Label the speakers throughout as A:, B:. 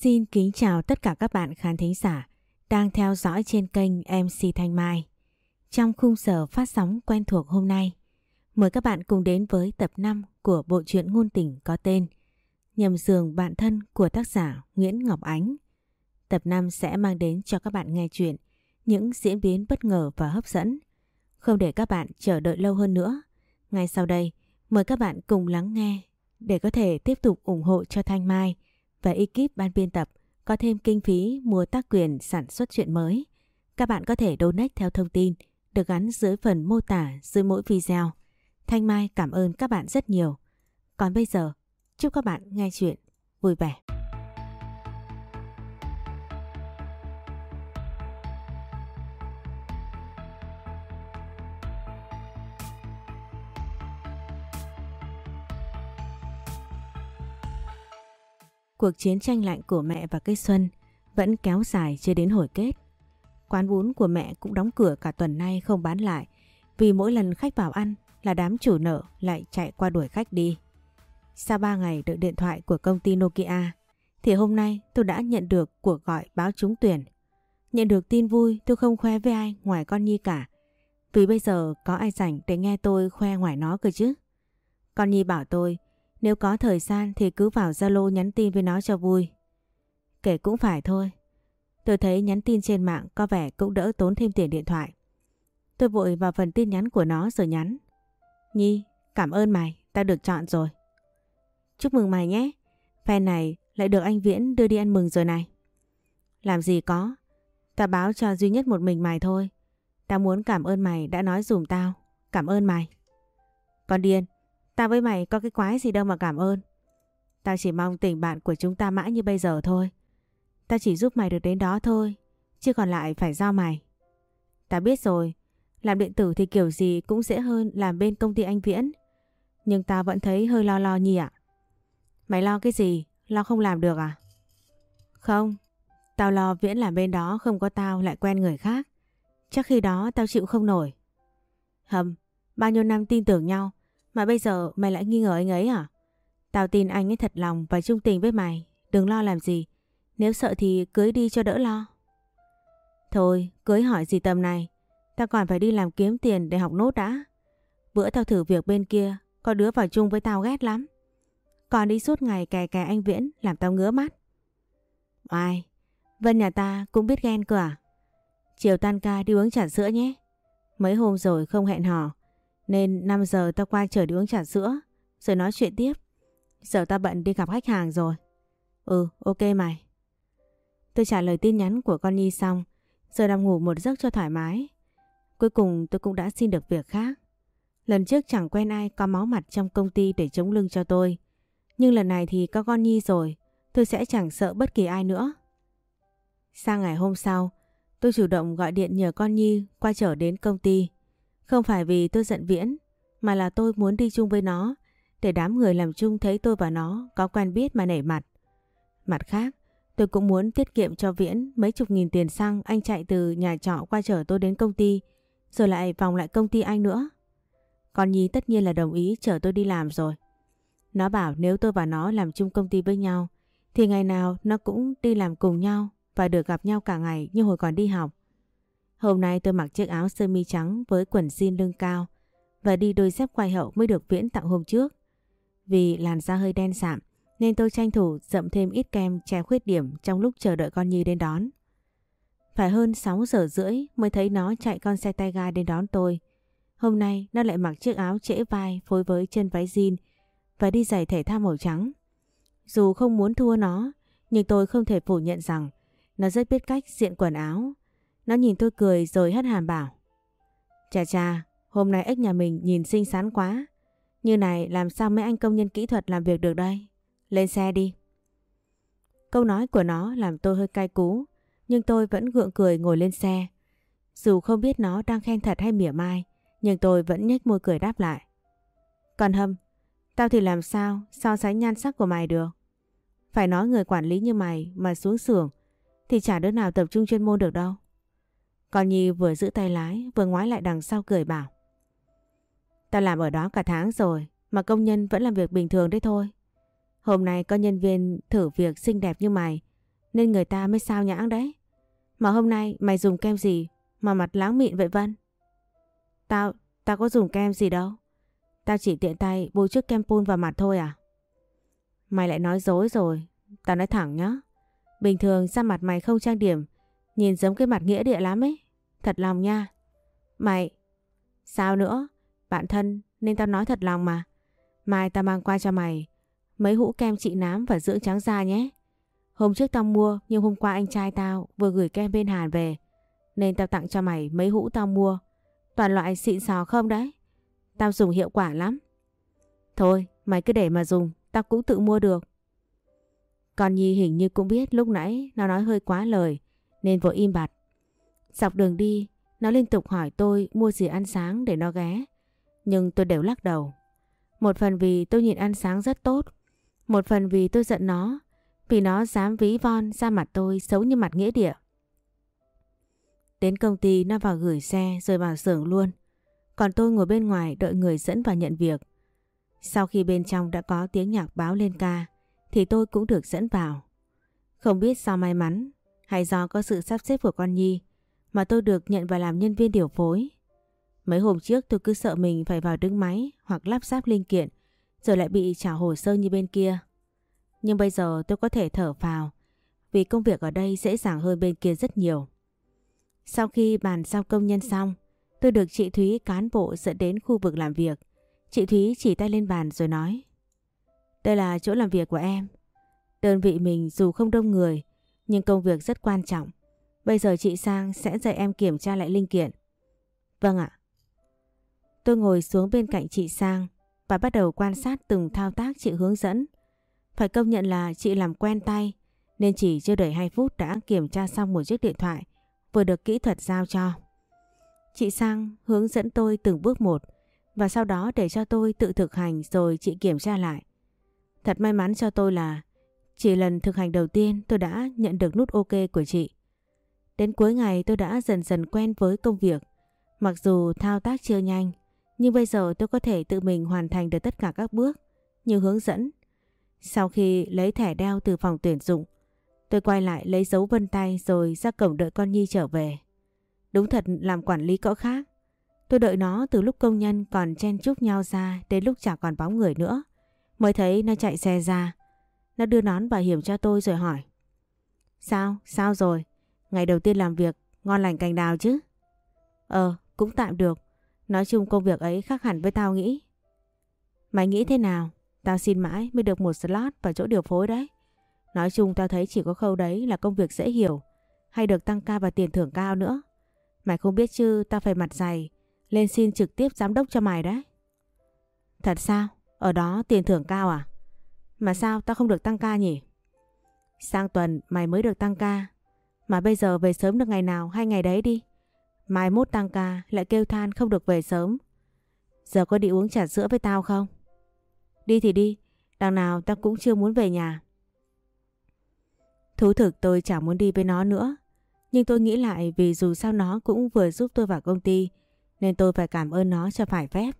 A: Xin kính chào tất cả các bạn khán thính giả đang theo dõi trên kênh MC Thanh Mai. Trong khung giờ phát sóng quen thuộc hôm nay, mời các bạn cùng đến với tập 5 của bộ truyện ngôn tình có tên Nhầm giường bạn thân của tác giả Nguyễn Ngọc Ánh. Tập 5 sẽ mang đến cho các bạn nghe chuyện những diễn biến bất ngờ và hấp dẫn. Không để các bạn chờ đợi lâu hơn nữa, ngay sau đây mời các bạn cùng lắng nghe để có thể tiếp tục ủng hộ cho Thanh Mai và ekip ban biên tập có thêm kinh phí mua tác quyền sản xuất chuyện mới. Các bạn có thể donate theo thông tin được gắn dưới phần mô tả dưới mỗi video. Thanh Mai cảm ơn các bạn rất nhiều. Còn bây giờ, chúc các bạn nghe chuyện vui vẻ. Cuộc chiến tranh lạnh của mẹ và cây xuân vẫn kéo dài chưa đến hồi kết. Quán bún của mẹ cũng đóng cửa cả tuần nay không bán lại, vì mỗi lần khách vào ăn là đám chủ nợ lại chạy qua đuổi khách đi. Sau 3 ngày đợi điện thoại của công ty Nokia, thì hôm nay tôi đã nhận được cuộc gọi báo trúng tuyển. Nhận được tin vui, tôi không khoe với ai ngoài con Nhi cả. Vì bây giờ có ai rảnh để nghe tôi khoe ngoài nó cơ chứ. Con Nhi bảo tôi nếu có thời gian thì cứ vào Zalo nhắn tin với nó cho vui. Kể cũng phải thôi. Tôi thấy nhắn tin trên mạng có vẻ cũng đỡ tốn thêm tiền điện thoại. Tôi vội vào phần tin nhắn của nó rồi nhắn. Nhi, cảm ơn mày, tao được chọn rồi. Chúc mừng mày nhé. Fan này lại được anh Viễn đưa đi ăn mừng rồi này. Làm gì có. Tao báo cho duy nhất một mình mày thôi. Tao muốn cảm ơn mày đã nói dùm tao. Cảm ơn mày. Con điên, Tao với mày có cái quái gì đâu mà cảm ơn. Tao chỉ mong tình bạn của chúng ta mãi như bây giờ thôi. Tao chỉ giúp mày được đến đó thôi. Chứ còn lại phải do mày. Tao biết rồi. Làm điện tử thì kiểu gì cũng dễ hơn làm bên công ty anh Viễn. Nhưng tao vẫn thấy hơi lo lo nhỉ ạ. Mày lo cái gì? Lo không làm được à? Không. Tao lo Viễn làm bên đó không có tao lại quen người khác. Chắc khi đó tao chịu không nổi. Hầm, bao nhiêu năm tin tưởng nhau mà bây giờ mày lại nghi ngờ anh ấy à? Tao tin anh ấy thật lòng và trung tình với mày. Đừng lo làm gì. Nếu sợ thì cưới đi cho đỡ lo. Thôi, cưới hỏi gì tầm này. Tao còn phải đi làm kiếm tiền để học nốt đã. Bữa tao thử việc bên kia, có đứa vào chung với tao ghét lắm. Còn đi suốt ngày kè kè anh Viễn làm tao ngứa mắt. Ai? Vân nhà ta cũng biết ghen cơ à? Chiều tan ca đi uống trà sữa nhé. Mấy hôm rồi không hẹn hò. Nên 5 giờ tao qua chở đi uống trà sữa, Rồi nói chuyện tiếp. Giờ tao bận đi gặp khách hàng rồi. Ừ ok mày. Tôi trả lời tin nhắn của con Nhi xong, Giờ nằm ngủ một giấc cho thoải mái. Cuối cùng tôi cũng đã xin được việc khác. Lần trước chẳng quen ai có máu mặt trong công ty để chống lưng cho tôi. Nhưng lần này thì có con Nhi rồi, Tôi sẽ chẳng sợ bất kỳ ai nữa. Sang ngày hôm sau, Tôi chủ động gọi điện nhờ con Nhi qua chở đến công ty không phải vì tôi giận Viễn, mà là tôi muốn đi chung với nó, để đám người làm chung thấy tôi và nó có quen biết mà nảy mặt. Mặt khác, tôi cũng muốn tiết kiệm cho Viễn mấy chục nghìn tiền xăng anh chạy từ nhà trọ qua chở tôi đến công ty, rồi lại vòng lại công ty anh nữa. Con Nhi tất nhiên là đồng ý chở tôi đi làm rồi. Nó bảo nếu tôi và nó làm chung công ty với nhau, thì ngày nào nó cũng đi làm cùng nhau và được gặp nhau cả ngày như hồi còn đi học. Hôm nay tôi mặc chiếc áo sơ mi trắng với quần jean lưng cao và đi đôi dép quay hậu mới được Viễn tặng hôm trước. Vì làn da hơi đen sạm nên tôi tranh thủ dậm thêm ít kem che khuyết điểm trong lúc chờ đợi con Nhi đến đón. Phải hơn 6 giờ rưỡi mới thấy nó chạy con xe tay ga đến đón tôi. Hôm nay nó lại mặc chiếc áo trễ vai phối với chân váy jean và đi giày thể thao màu trắng. Dù không muốn thua nó, nhưng tôi không thể phủ nhận rằng nó rất biết cách diện quần áo nó nhìn tôi cười rồi hất hàm bảo. Chà chà, hôm nay ếch nhà mình nhìn xinh xắn quá. Như này làm sao mấy anh công nhân kỹ thuật làm việc được đây? Lên xe đi. Câu nói của nó làm tôi hơi cay cú, nhưng tôi vẫn gượng cười ngồi lên xe. Dù không biết nó đang khen thật hay mỉa mai, nhưng tôi vẫn nhếch môi cười đáp lại. Còn Hâm, tao thì làm sao so sánh nhan sắc của mày được? Phải nói người quản lý như mày mà xuống xưởng thì chả đứa nào tập trung chuyên môn được đâu. Con Nhi vừa giữ tay lái vừa ngoái lại đằng sau cười bảo. tao làm ở đó cả tháng rồi mà công nhân vẫn làm việc bình thường đấy thôi. Hôm nay có nhân viên thử việc xinh đẹp như mày nên người ta mới sao nhãng đấy. Mà hôm nay mày dùng kem gì mà mặt láng mịn vậy Vân? Tao, tao có dùng kem gì đâu. Tao chỉ tiện tay bôi chút kem pun vào mặt thôi à? Mày lại nói dối rồi. Tao nói thẳng nhá. Bình thường sao mặt mày không trang điểm, nhìn giống cái mặt nghĩa địa lắm ấy. Thật lòng nha. Mày... Sao nữa? Bạn thân nên tao nói thật lòng mà. Mai tao mang qua cho mày mấy hũ kem trị nám và dưỡng trắng da nhé. Hôm trước tao mua nhưng hôm qua anh trai tao vừa gửi kem bên Hàn về. Nên tao tặng cho mày mấy hũ tao mua. Toàn loại xịn sò không đấy. Tao dùng hiệu quả lắm. Thôi mày cứ để mà dùng, tao cũng tự mua được. Con Nhi hình như cũng biết lúc nãy nó nói hơi quá lời nên vội im bặt. Dọc đường đi, nó liên tục hỏi tôi mua gì ăn sáng để nó ghé. Nhưng tôi đều lắc đầu. Một phần vì tôi nhìn ăn sáng rất tốt. Một phần vì tôi giận nó. Vì nó dám ví von ra mặt tôi xấu như mặt nghĩa địa. Đến công ty nó vào gửi xe rồi vào xưởng luôn. Còn tôi ngồi bên ngoài đợi người dẫn vào nhận việc. Sau khi bên trong đã có tiếng nhạc báo lên ca thì tôi cũng được dẫn vào. Không biết sao may mắn hay do có sự sắp xếp của con Nhi mà tôi được nhận vào làm nhân viên điều phối. Mấy hôm trước tôi cứ sợ mình phải vào đứng máy hoặc lắp ráp linh kiện rồi lại bị trả hồ sơ như bên kia. Nhưng bây giờ tôi có thể thở vào vì công việc ở đây dễ dàng hơn bên kia rất nhiều. Sau khi bàn giao công nhân xong, tôi được chị Thúy cán bộ dẫn đến khu vực làm việc. Chị Thúy chỉ tay lên bàn rồi nói Đây là chỗ làm việc của em. Đơn vị mình dù không đông người nhưng công việc rất quan trọng. Bây giờ chị Sang sẽ dạy em kiểm tra lại linh kiện. Vâng ạ. Tôi ngồi xuống bên cạnh chị Sang và bắt đầu quan sát từng thao tác chị hướng dẫn. Phải công nhận là chị làm quen tay, nên chỉ chưa đầy 2 phút đã kiểm tra xong một chiếc điện thoại, vừa được kỹ thuật giao cho. Chị Sang hướng dẫn tôi từng bước một, và sau đó để cho tôi tự thực hành rồi chị kiểm tra lại. Thật may mắn cho tôi là, chỉ lần thực hành đầu tiên tôi đã nhận được nút ok của chị. Đến cuối ngày tôi đã dần dần quen với công việc. Mặc dù thao tác chưa nhanh, nhưng bây giờ tôi có thể tự mình hoàn thành được tất cả các bước như hướng dẫn. Sau khi lấy thẻ đeo từ phòng tuyển dụng, tôi quay lại lấy dấu vân tay rồi ra cổng đợi con Nhi trở về. Đúng thật làm quản lý cỡ khác. Tôi đợi nó từ lúc công nhân còn chen chúc nhau ra đến lúc chả còn bóng người nữa. Mới thấy nó chạy xe ra. Nó đưa nón bảo hiểm cho tôi rồi hỏi. Sao? Sao rồi? Ngày đầu tiên làm việc, ngon lành cành đào chứ? Ờ, cũng tạm được. Nói chung công việc ấy khác hẳn với tao nghĩ. Mày nghĩ thế nào? Tao xin mãi mới được một slot vào chỗ điều phối đấy. Nói chung tao thấy chỉ có khâu đấy là công việc dễ hiểu. Hay được tăng ca và tiền thưởng cao nữa. Mày không biết chứ tao phải mặt dày. Lên xin trực tiếp giám đốc cho mày đấy. Thật sao? Ở đó tiền thưởng cao à? Mà sao tao không được tăng ca nhỉ? Sang tuần mày mới được tăng ca. Mà bây giờ về sớm được ngày nào hay ngày đấy đi. Mai mốt tăng ca lại kêu than không được về sớm. Giờ có đi uống trà sữa với tao không? Đi thì đi, đằng nào tao cũng chưa muốn về nhà. Thú thực tôi chẳng muốn đi với nó nữa. Nhưng tôi nghĩ lại vì dù sao nó cũng vừa giúp tôi vào công ty nên tôi phải cảm ơn nó cho phải phép.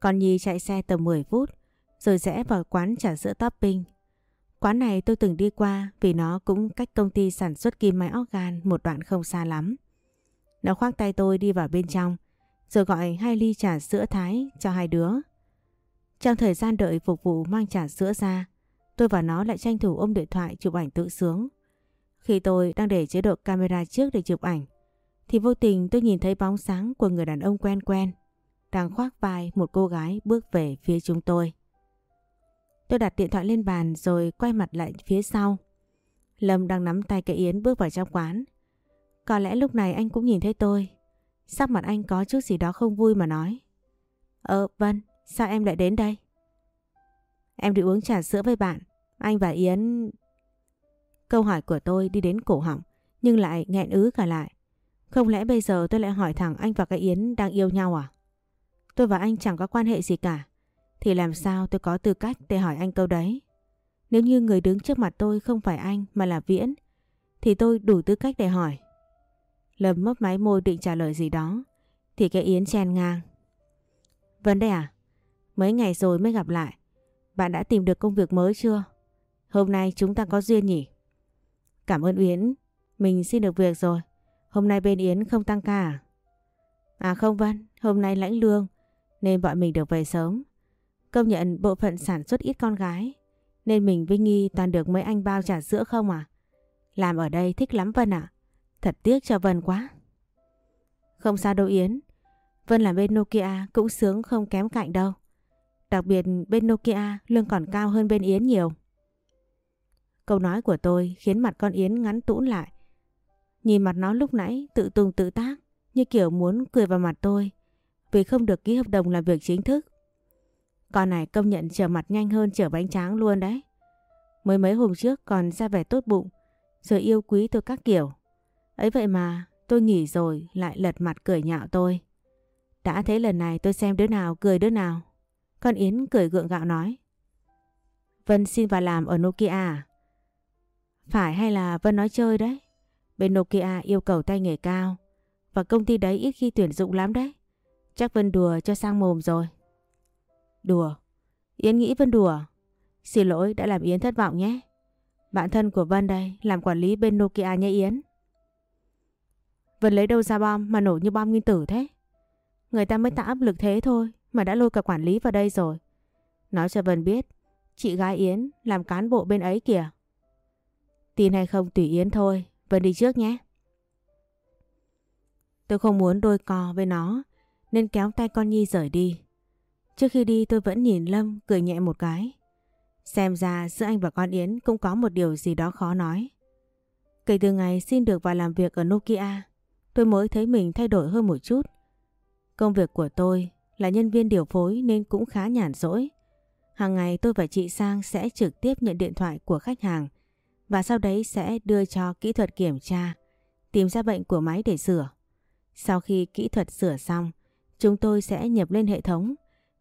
A: con Nhi chạy xe tầm 10 phút rồi rẽ vào quán trà sữa topping. Quán này tôi từng đi qua vì nó cũng cách công ty sản xuất kim máy organ một đoạn không xa lắm. Nó khoác tay tôi đi vào bên trong rồi gọi hai ly trà sữa thái cho hai đứa. Trong thời gian đợi phục vụ mang trà sữa ra, tôi và nó lại tranh thủ ôm điện thoại chụp ảnh tự sướng. Khi tôi đang để chế độ camera trước để chụp ảnh, thì vô tình tôi nhìn thấy bóng sáng của người đàn ông quen quen, đang khoác vai một cô gái bước về phía chúng tôi. Tôi đặt điện thoại lên bàn rồi quay mặt lại phía sau. Lâm đang nắm tay cái Yến bước vào trong quán. Có lẽ lúc này anh cũng nhìn thấy tôi. Sắc mặt anh có chút gì đó không vui mà nói. Ờ Vân, sao em lại đến đây? Em đi uống trà sữa với bạn. Anh và Yến... Câu hỏi của tôi đi đến cổ họng nhưng lại nghẹn ứ cả lại. Không lẽ bây giờ tôi lại hỏi thẳng anh và cái Yến đang yêu nhau à? Tôi và anh chẳng có quan hệ gì cả. Thì làm sao tôi có tư cách để hỏi anh câu đấy? Nếu như người đứng trước mặt tôi không phải anh mà là Viễn thì tôi đủ tư cách để hỏi. Lâm mấp máy môi định trả lời gì đó thì cái Yến chen ngang. Vấn đề à? Mấy ngày rồi mới gặp lại. Bạn đã tìm được công việc mới chưa? Hôm nay chúng ta có duyên nhỉ? Cảm ơn Yến, mình xin được việc rồi. Hôm nay bên Yến không tăng ca à? À không Vân, hôm nay lãnh lương nên bọn mình được về sớm. Công nhận bộ phận sản xuất ít con gái nên mình với Nghi toàn được mấy anh bao trả sữa không à? Làm ở đây thích lắm Vân ạ. Thật tiếc cho Vân quá. Không sao đâu Yến. Vân làm bên Nokia cũng sướng không kém cạnh đâu. Đặc biệt bên Nokia lương còn cao hơn bên Yến nhiều. Câu nói của tôi khiến mặt con Yến ngắn tũn lại. Nhìn mặt nó lúc nãy tự tung tự tác, như kiểu muốn cười vào mặt tôi vì không được ký hợp đồng làm việc chính thức. Con này công nhận trở mặt nhanh hơn trở bánh tráng luôn đấy. Mới mấy hôm trước còn ra vẻ tốt bụng, rồi yêu quý tôi các kiểu. Ấy vậy mà, tôi nghỉ rồi, lại lật mặt cười nhạo tôi. Đã thế lần này tôi xem đứa nào cười đứa nào. Con Yến cười gượng gạo nói. Vân xin vào làm ở Nokia à? Phải hay là Vân nói chơi đấy? Bên Nokia yêu cầu tay nghề cao, và công ty đấy ít khi tuyển dụng lắm đấy. Chắc Vân đùa cho sang mồm rồi. Đùa? Yến nghĩ Vân đùa. Xin lỗi đã làm Yến thất vọng nhé. Bạn thân của Vân đây làm quản lý bên Nokia nhé Yến. Vân lấy đâu ra bom mà nổ như bom nguyên tử thế? Người ta mới tạo áp lực thế thôi mà đã lôi cả quản lý vào đây rồi. Nói cho Vân biết, chị gái Yến làm cán bộ bên ấy kìa. Tin hay không tùy Yến thôi, Vân đi trước nhé. Tôi không muốn đôi co với nó nên kéo tay con Nhi rời đi. Trước khi đi tôi vẫn nhìn Lâm cười nhẹ một cái. Xem ra giữa anh và con Yến cũng có một điều gì đó khó nói. Kể từ ngày xin được vào làm việc ở Nokia, tôi mới thấy mình thay đổi hơn một chút. Công việc của tôi là nhân viên điều phối nên cũng khá nhàn rỗi. Hàng ngày tôi và chị Sang sẽ trực tiếp nhận điện thoại của khách hàng và sau đấy sẽ đưa cho kỹ thuật kiểm tra, tìm ra bệnh của máy để sửa. Sau khi kỹ thuật sửa xong, chúng tôi sẽ nhập lên hệ thống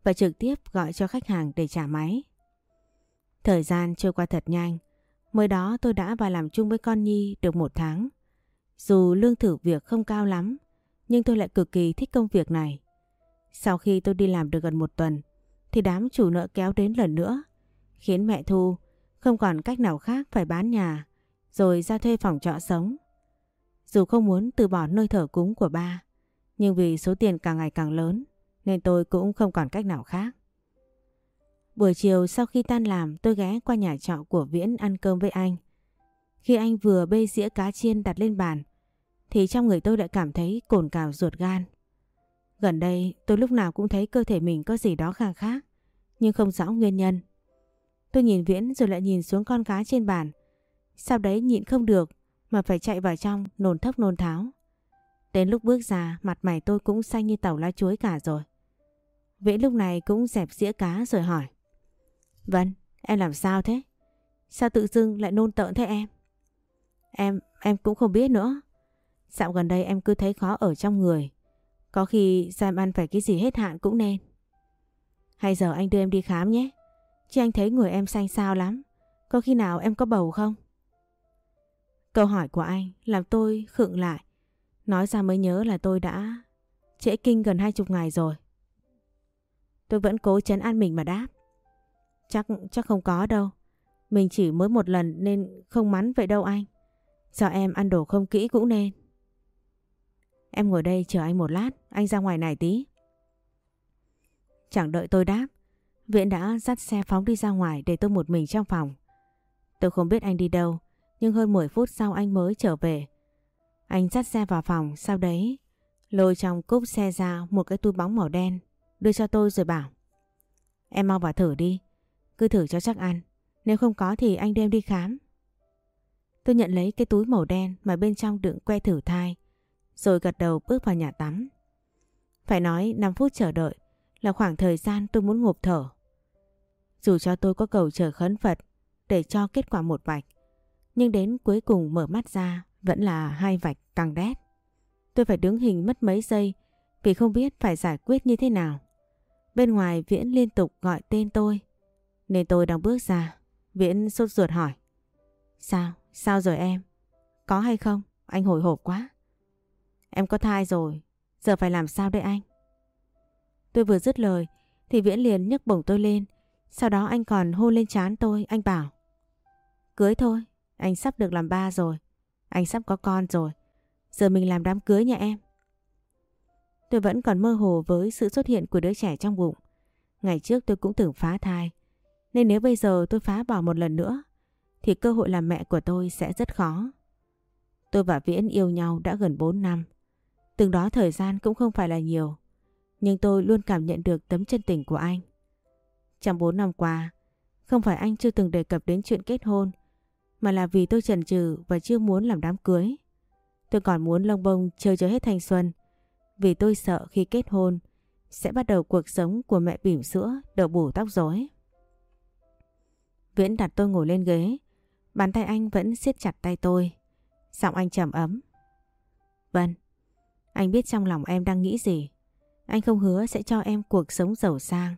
A: và trực tiếp gọi cho khách hàng để trả máy. Thời gian trôi qua thật nhanh, mới đó tôi đã vào làm chung với con Nhi được một tháng. Dù lương thử việc không cao lắm, nhưng tôi lại cực kỳ thích công việc này. Sau khi tôi đi làm được gần một tuần, thì đám chủ nợ kéo đến lần nữa, khiến mẹ Thu không còn cách nào khác phải bán nhà, rồi ra thuê phòng trọ sống. Dù không muốn từ bỏ nơi thở cúng của ba, nhưng vì số tiền càng ngày càng lớn, nên tôi cũng không còn cách nào khác. Buổi chiều sau khi tan làm, tôi ghé qua nhà trọ của Viễn ăn cơm với anh. Khi anh vừa bê dĩa cá chiên đặt lên bàn, thì trong người tôi lại cảm thấy cồn cào ruột gan. Gần đây, tôi lúc nào cũng thấy cơ thể mình có gì đó khác khác, nhưng không rõ nguyên nhân. Tôi nhìn Viễn rồi lại nhìn xuống con cá trên bàn. Sau đấy nhịn không được mà phải chạy vào trong nôn thốc nôn tháo. Đến lúc bước ra, mặt mày tôi cũng xanh như tàu lá chuối cả rồi. Vĩ lúc này cũng dẹp dĩa cá rồi hỏi. Vân, em làm sao thế? Sao tự dưng lại nôn tợn thế em? Em, em cũng không biết nữa. Dạo gần đây em cứ thấy khó ở trong người. Có khi sao em ăn phải cái gì hết hạn cũng nên. Hay giờ anh đưa em đi khám nhé. Chứ anh thấy người em xanh xao lắm. Có khi nào em có bầu không? Câu hỏi của anh làm tôi khựng lại. Nói ra mới nhớ là tôi đã trễ kinh gần hai chục ngày rồi. Tôi vẫn cố chấn an mình mà đáp. Chắc chắc không có đâu. Mình chỉ mới một lần nên không mắn vậy đâu anh. Do em ăn đồ không kỹ cũng nên. Em ngồi đây chờ anh một lát, anh ra ngoài này tí. Chẳng đợi tôi đáp, Viện đã dắt xe phóng đi ra ngoài để tôi một mình trong phòng. Tôi không biết anh đi đâu, nhưng hơn 10 phút sau anh mới trở về. Anh dắt xe vào phòng, sau đấy lôi trong cốp xe ra một cái túi bóng màu đen, đưa cho tôi rồi bảo. Em mau vào thử đi, cứ thử cho chắc ăn, nếu không có thì anh đem đi khám. Tôi nhận lấy cái túi màu đen mà bên trong đựng que thử thai, rồi gật đầu bước vào nhà tắm. Phải nói 5 phút chờ đợi là khoảng thời gian tôi muốn ngộp thở. Dù cho tôi có cầu trời khấn Phật để cho kết quả một vạch, nhưng đến cuối cùng mở mắt ra vẫn là hai vạch càng đét. Tôi phải đứng hình mất mấy giây vì không biết phải giải quyết như thế nào. Bên ngoài Viễn liên tục gọi tên tôi, nên tôi đang bước ra. Viễn sốt ruột hỏi. Sao? Sao rồi em? Có hay không? Anh hồi hộp quá. Em có thai rồi, giờ phải làm sao đây anh? Tôi vừa dứt lời thì Viễn liền nhấc bổng tôi lên. Sau đó anh còn hôn lên trán tôi, anh bảo. Cưới thôi, Anh sắp được làm ba rồi. Anh sắp có con rồi. Giờ mình làm đám cưới nha em. Tôi vẫn còn mơ hồ với sự xuất hiện của đứa trẻ trong bụng. Ngày trước tôi cũng từng phá thai. Nên nếu bây giờ tôi phá bỏ một lần nữa thì cơ hội làm mẹ của tôi sẽ rất khó. Tôi và Viễn yêu nhau đã gần 4 năm. Từng đó thời gian cũng không phải là nhiều. Nhưng tôi luôn cảm nhận được tấm chân tình của anh. Trong 4 năm qua, không phải anh chưa từng đề cập đến chuyện kết hôn, mà là vì tôi chần chừ và chưa muốn làm đám cưới. Tôi còn muốn lông bông chơi cho hết thanh xuân, vì tôi sợ khi kết hôn sẽ bắt đầu cuộc sống của mẹ bỉm sữa đậu bù tóc rối. Viễn đặt tôi ngồi lên ghế, bàn tay anh vẫn siết chặt tay tôi. Giọng anh trầm ấm. Vân, anh biết trong lòng em đang nghĩ gì. Anh không hứa sẽ cho em cuộc sống giàu sang.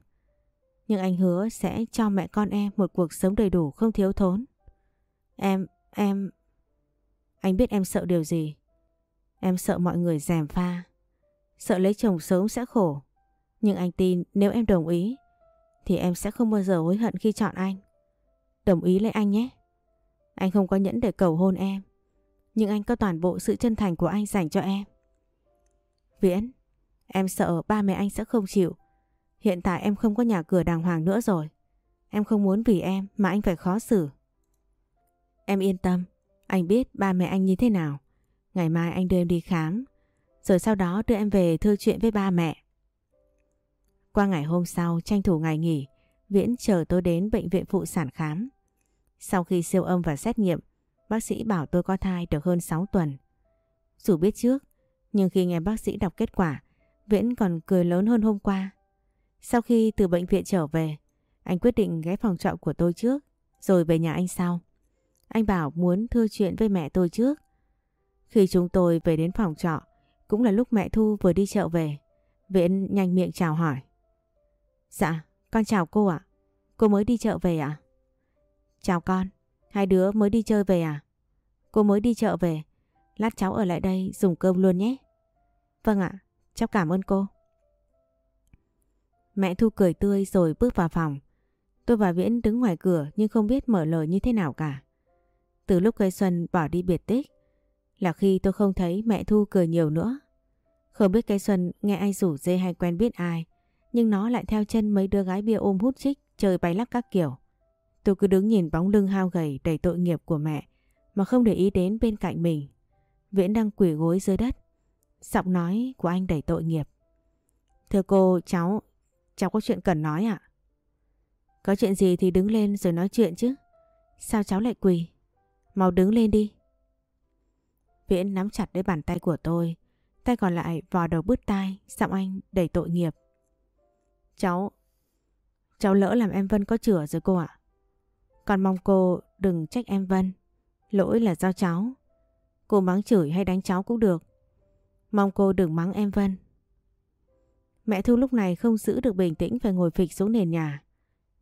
A: Nhưng anh hứa sẽ cho mẹ con em một cuộc sống đầy đủ không thiếu thốn. Em, em... Anh biết em sợ điều gì. Em sợ mọi người dèm pha. Sợ lấy chồng sớm sẽ khổ. Nhưng anh tin nếu em đồng ý thì em sẽ không bao giờ hối hận khi chọn anh. Đồng ý lấy anh nhé. Anh không có nhẫn để cầu hôn em. Nhưng anh có toàn bộ sự chân thành của anh dành cho em. Viễn, em sợ ba mẹ anh sẽ không chịu. Hiện tại em không có nhà cửa đàng hoàng nữa rồi. Em không muốn vì em mà anh phải khó xử. Em yên tâm, anh biết ba mẹ anh như thế nào. Ngày mai anh đưa em đi khám, rồi sau đó đưa em về thư chuyện với ba mẹ. Qua ngày hôm sau, tranh thủ ngày nghỉ, Viễn chờ tôi đến bệnh viện phụ sản khám. Sau khi siêu âm và xét nghiệm, bác sĩ bảo tôi có thai được hơn 6 tuần. Dù biết trước, nhưng khi nghe bác sĩ đọc kết quả, Viễn còn cười lớn hơn hôm qua. Sau khi từ bệnh viện trở về, anh quyết định ghé phòng trọ của tôi trước, rồi về nhà anh sau. Anh bảo muốn thưa chuyện với mẹ tôi trước. Khi chúng tôi về đến phòng trọ, cũng là lúc mẹ Thu vừa đi chợ về. Viễn nhanh miệng chào hỏi. Dạ, con chào cô ạ. Cô mới đi chợ về ạ? Chào con, hai đứa mới đi chơi về à? Cô mới đi chợ về, lát cháu ở lại đây dùng cơm luôn nhé. Vâng ạ, cháu cảm ơn cô. Mẹ Thu cười tươi rồi bước vào phòng. Tôi và Viễn đứng ngoài cửa nhưng không biết mở lời như thế nào cả. Từ lúc cây Xuân bỏ đi biệt tích là khi tôi không thấy mẹ Thu cười nhiều nữa. Không biết cây Xuân nghe ai rủ dê hay quen biết ai nhưng nó lại theo chân mấy đứa gái bia ôm hút chích chơi bay lắc các kiểu. Tôi cứ đứng nhìn bóng lưng hao gầy đầy tội nghiệp của mẹ mà không để ý đến bên cạnh mình. Viễn đang quỷ gối dưới đất. Giọng nói của anh đầy tội nghiệp. Thưa cô, cháu, cháu có chuyện cần nói ạ? Có chuyện gì thì đứng lên rồi nói chuyện chứ. Sao cháu lại quỳ? Mau đứng lên đi. Viễn nắm chặt lấy bàn tay của tôi. Tay còn lại vò đầu bứt tai, giọng anh đầy tội nghiệp. Cháu, cháu lỡ làm em Vân có chửa rồi cô ạ. Còn mong cô đừng trách em Vân. Lỗi là do cháu. Cô mắng chửi hay đánh cháu cũng được. Mong cô đừng mắng em Vân. Mẹ Thu lúc này không giữ được bình tĩnh phải ngồi phịch xuống nền nhà.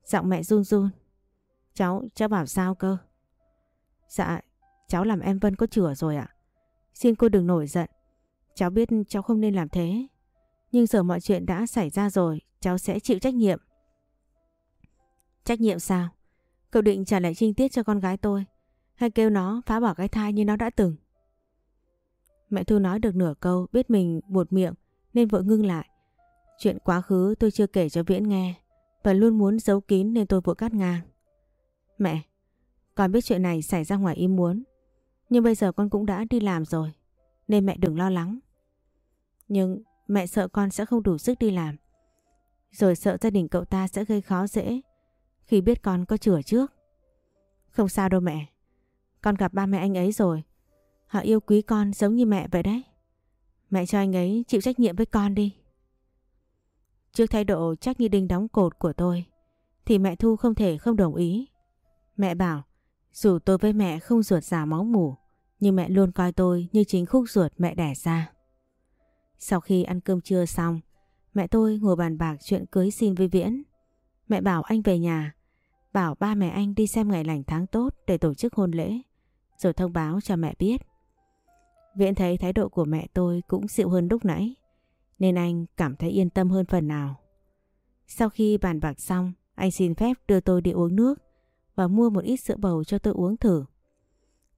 A: Giọng mẹ run run. Cháu, cháu bảo sao cơ? Dạ, cháu làm em Vân có chửa rồi ạ. Xin cô đừng nổi giận. Cháu biết cháu không nên làm thế. Nhưng giờ mọi chuyện đã xảy ra rồi, cháu sẽ chịu trách nhiệm. Trách nhiệm sao? Cậu định trả lại trinh tiết cho con gái tôi hay kêu nó phá bỏ cái thai như nó đã từng? Mẹ Thu nói được nửa câu biết mình buột miệng nên vội ngưng lại. Chuyện quá khứ tôi chưa kể cho Viễn nghe và luôn muốn giấu kín nên tôi vội cắt ngang. Mẹ, con biết chuyện này xảy ra ngoài ý muốn nhưng bây giờ con cũng đã đi làm rồi nên mẹ đừng lo lắng. Nhưng mẹ sợ con sẽ không đủ sức đi làm rồi sợ gia đình cậu ta sẽ gây khó dễ khi biết con có chữa trước. Không sao đâu mẹ. Con gặp ba mẹ anh ấy rồi. Họ yêu quý con giống như mẹ vậy đấy. Mẹ cho anh ấy chịu trách nhiệm với con đi. Trước thái độ chắc như đinh đóng cột của tôi, thì mẹ Thu không thể không đồng ý. Mẹ bảo, dù tôi với mẹ không ruột già máu mủ, nhưng mẹ luôn coi tôi như chính khúc ruột mẹ đẻ ra. Sau khi ăn cơm trưa xong mẹ tôi ngồi bàn bạc chuyện cưới xin với Viễn. Mẹ bảo anh về nhà, bảo ba mẹ anh đi xem ngày lành tháng tốt để tổ chức hôn lễ, rồi thông báo cho mẹ biết. Viễn thấy thái độ của mẹ tôi cũng dịu hơn lúc nãy, nên anh cảm thấy yên tâm hơn phần nào. Sau khi bàn bạc xong, anh xin phép đưa tôi đi uống nước và mua một ít sữa bầu cho tôi uống thử.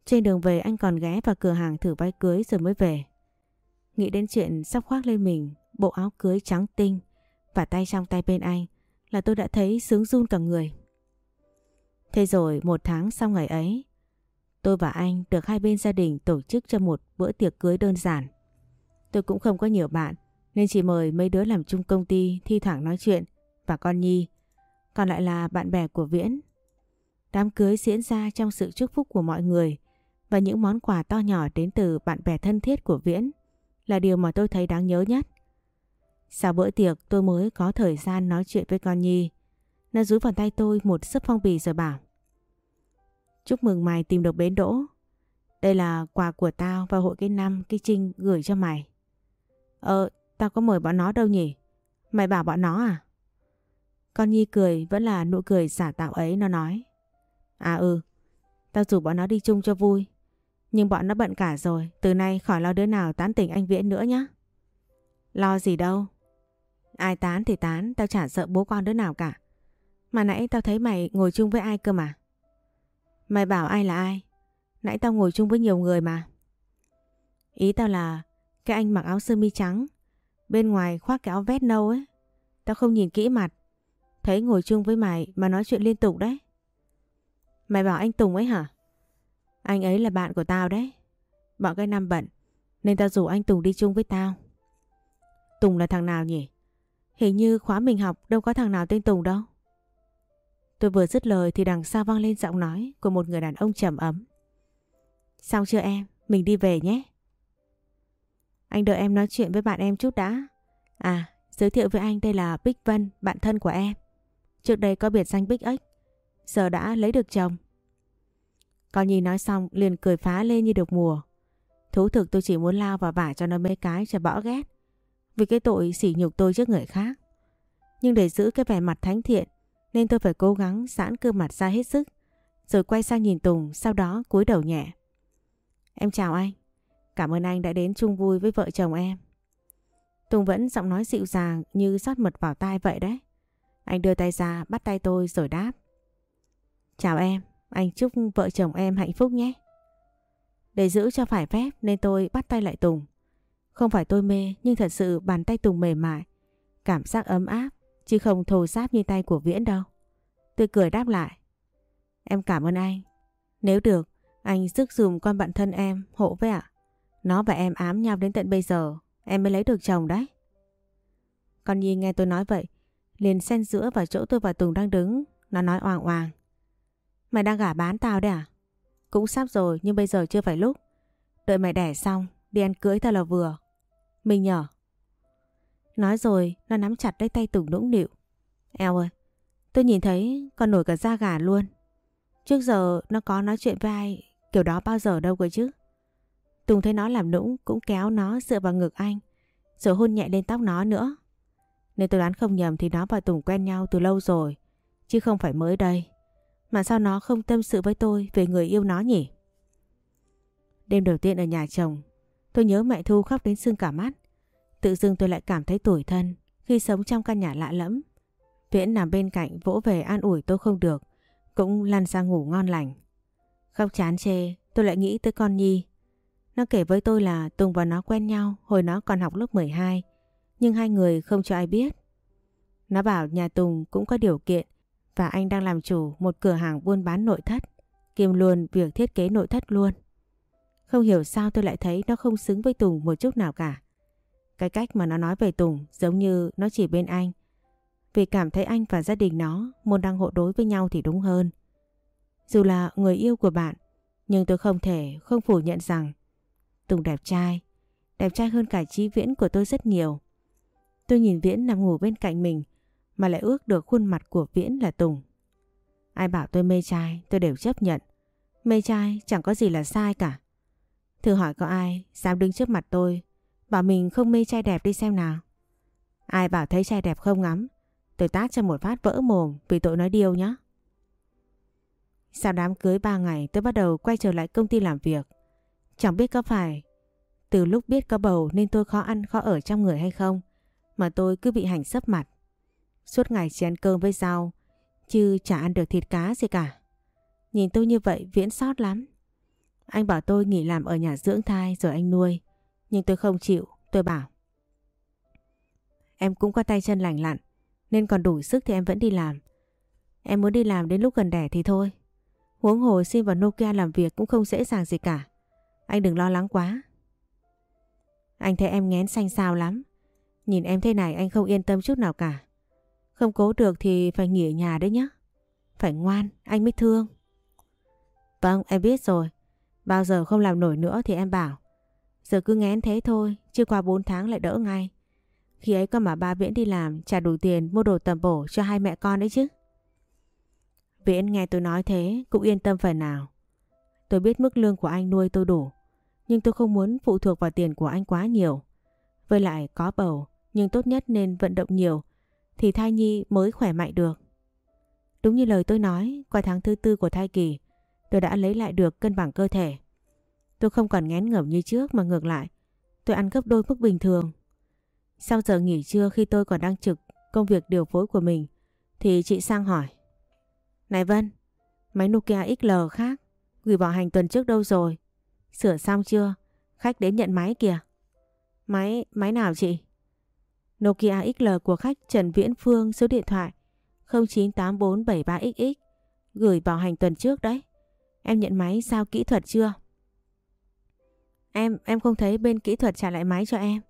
A: Trên đường về anh còn ghé vào cửa hàng thử váy cưới rồi mới về. Nghĩ đến chuyện sắp khoác lên mình bộ áo cưới trắng tinh và tay trong tay bên anh là tôi đã thấy sướng run cả người. Thế rồi một tháng sau ngày ấy, tôi và anh được hai bên gia đình tổ chức cho một bữa tiệc cưới đơn giản. Tôi cũng không có nhiều bạn nên chỉ mời mấy đứa làm chung công ty thi thoảng nói chuyện và con Nhi. Còn lại là bạn bè của Viễn. Đám cưới diễn ra trong sự chúc phúc của mọi người và những món quà to nhỏ đến từ bạn bè thân thiết của Viễn là điều mà tôi thấy đáng nhớ nhất. Sau bữa tiệc tôi mới có thời gian nói chuyện với con Nhi. Nó rúi vào tay tôi một sấp phong bì rồi bảo. Chúc mừng mày tìm được bến đỗ. Đây là quà của tao và hội cái năm cái Trinh gửi cho mày. Ờ, tao có mời bọn nó đâu nhỉ? Mày bảo bọn nó à? Con Nhi cười vẫn là nụ cười giả tạo ấy nó nói. À ừ, tao rủ bọn nó đi chung cho vui. Nhưng bọn nó bận cả rồi, từ nay khỏi lo đứa nào tán tỉnh anh Viễn nữa nhé. Lo gì đâu, Ai tán thì tán, tao chả sợ bố con đứa nào cả. Mà nãy tao thấy mày ngồi chung với ai cơ mà. Mày bảo ai là ai? Nãy tao ngồi chung với nhiều người mà. Ý tao là cái anh mặc áo sơ mi trắng, bên ngoài khoác cái áo vest nâu ấy. Tao không nhìn kỹ mặt, thấy ngồi chung với mày mà nói chuyện liên tục đấy. Mày bảo anh Tùng ấy hả? Anh ấy là bạn của tao đấy. Bọn cái năm bận, nên tao rủ anh Tùng đi chung với tao. Tùng là thằng nào nhỉ? Hình như khóa mình học đâu có thằng nào tên Tùng đâu. Tôi vừa dứt lời thì đằng sau vang lên giọng nói của một người đàn ông trầm ấm. Xong chưa em? Mình đi về nhé. Anh đợi em nói chuyện với bạn em chút đã. À, giới thiệu với anh đây là Bích Vân, bạn thân của em. Trước đây có biệt danh Bích Ếch, giờ đã lấy được chồng. Con Nhi nói xong liền cười phá lên như được mùa. Thú thực tôi chỉ muốn lao vào vả cho nó mấy cái cho bỏ ghét vì cái tội sỉ nhục tôi trước người khác. Nhưng để giữ cái vẻ mặt thánh thiện nên tôi phải cố gắng giãn cơ mặt ra hết sức rồi quay sang nhìn Tùng sau đó cúi đầu nhẹ. Em chào anh. Cảm ơn anh đã đến chung vui với vợ chồng em. Tùng vẫn giọng nói dịu dàng như rót mật vào tai vậy đấy. Anh đưa tay ra bắt tay tôi rồi đáp. Chào em, anh chúc vợ chồng em hạnh phúc nhé. Để giữ cho phải phép nên tôi bắt tay lại Tùng. Không phải tôi mê nhưng thật sự bàn tay Tùng mềm mại. Cảm giác ấm áp chứ không thô ráp như tay của Viễn đâu. Tôi cười đáp lại. Em cảm ơn anh. Nếu được, anh giúp dùm con bạn thân em hộ với ạ. Nó và em ám nhau đến tận bây giờ, em mới lấy được chồng đấy. Con Nhi nghe tôi nói vậy, liền xen giữa vào chỗ tôi và Tùng đang đứng, nó nói oàng oàng. Mày đang gả bán tao đấy à? Cũng sắp rồi nhưng bây giờ chưa phải lúc. Đợi mày đẻ xong, đi ăn cưới tao là vừa. Mình nhở? Nói rồi, nó nắm chặt lấy tay Tùng nũng nịu. Eo ơi, tôi nhìn thấy còn nổi cả da gà luôn. Trước giờ nó có nói chuyện với ai kiểu đó bao giờ đâu cơ chứ. Tùng thấy nó làm nũng cũng kéo nó dựa vào ngực anh, rồi hôn nhẹ lên tóc nó nữa. Nếu tôi đoán không nhầm thì nó và Tùng quen nhau từ lâu rồi, chứ không phải mới đây. Mà sao nó không tâm sự với tôi về người yêu nó nhỉ? Đêm đầu tiên ở nhà chồng, Tôi nhớ mẹ Thu khóc đến sưng cả mắt. Tự dưng tôi lại cảm thấy tủi thân khi sống trong căn nhà lạ lẫm. Viễn nằm bên cạnh vỗ về an ủi tôi không được, cũng lăn ra ngủ ngon lành. Khóc chán chê, tôi lại nghĩ tới con Nhi. Nó kể với tôi là Tùng và nó quen nhau hồi nó còn học lớp 12, nhưng hai người không cho ai biết. Nó bảo nhà Tùng cũng có điều kiện và anh đang làm chủ một cửa hàng buôn bán nội thất, kiêm luôn việc thiết kế nội thất luôn. Không hiểu sao tôi lại thấy nó không xứng với Tùng một chút nào cả. Cái cách mà nó nói về Tùng giống như nó chỉ bên anh. Vì cảm thấy anh và gia đình nó muốn đang hộ đối với nhau thì đúng hơn. Dù là người yêu của bạn, nhưng tôi không thể không phủ nhận rằng Tùng đẹp trai, đẹp trai hơn cả trí viễn của tôi rất nhiều. Tôi nhìn Viễn nằm ngủ bên cạnh mình mà lại ước được khuôn mặt của Viễn là Tùng. Ai bảo tôi mê trai, tôi đều chấp nhận. Mê trai chẳng có gì là sai cả. Thử hỏi có ai, dám đứng trước mặt tôi, bảo mình không mê trai đẹp đi xem nào. Ai bảo thấy trai đẹp không ngắm, tôi tát cho một phát vỡ mồm vì tội nói điêu nhé. Sau đám cưới 3 ngày, tôi bắt đầu quay trở lại công ty làm việc. Chẳng biết có phải, từ lúc biết có bầu nên tôi khó ăn, khó ở trong người hay không, mà tôi cứ bị hành sấp mặt. Suốt ngày chỉ ăn cơm với rau chứ chả ăn được thịt cá gì cả. Nhìn tôi như vậy viễn sót lắm. Anh bảo tôi nghỉ làm ở nhà dưỡng thai rồi anh nuôi. Nhưng tôi không chịu, tôi bảo. Em cũng có tay chân lành lặn, nên còn đủ sức thì em vẫn đi làm. Em muốn đi làm đến lúc gần đẻ thì thôi. Huống hồ xin vào Nokia làm việc cũng không dễ dàng gì cả. Anh đừng lo lắng quá. Anh thấy em ngén xanh xao lắm. Nhìn em thế này anh không yên tâm chút nào cả. Không cố được thì phải nghỉ ở nhà đấy nhé. Phải ngoan, anh mới thương. Vâng, em biết rồi. Bao giờ không làm nổi nữa thì em bảo. Giờ cứ ngén thế thôi, chưa qua 4 tháng lại đỡ ngay. Khi ấy có mà ba Viễn đi làm trả đủ tiền mua đồ tầm bổ cho hai mẹ con đấy chứ. Viễn nghe tôi nói thế cũng yên tâm phần nào. Tôi biết mức lương của anh nuôi tôi đủ. Nhưng tôi không muốn phụ thuộc vào tiền của anh quá nhiều. Với lại có bầu nhưng tốt nhất nên vận động nhiều thì thai nhi mới khỏe mạnh được. Đúng như lời tôi nói, qua tháng thứ tư của thai kỳ, tôi đã lấy lại được cân bằng cơ thể. Tôi không còn ngén ngẩm như trước mà ngược lại, tôi ăn gấp đôi mức bình thường. Sau giờ nghỉ trưa khi tôi còn đang trực công việc điều phối của mình, thì chị sang hỏi. Này Vân, máy Nokia XL khác, gửi bảo hành tuần trước đâu rồi? Sửa xong chưa? Khách đến nhận máy kìa. Máy, máy nào chị? Nokia XL của khách Trần Viễn Phương số điện thoại 098473XX gửi bảo hành tuần trước đấy. Em nhận máy sao kỹ thuật chưa? Em, em không thấy bên kỹ thuật trả lại máy cho em.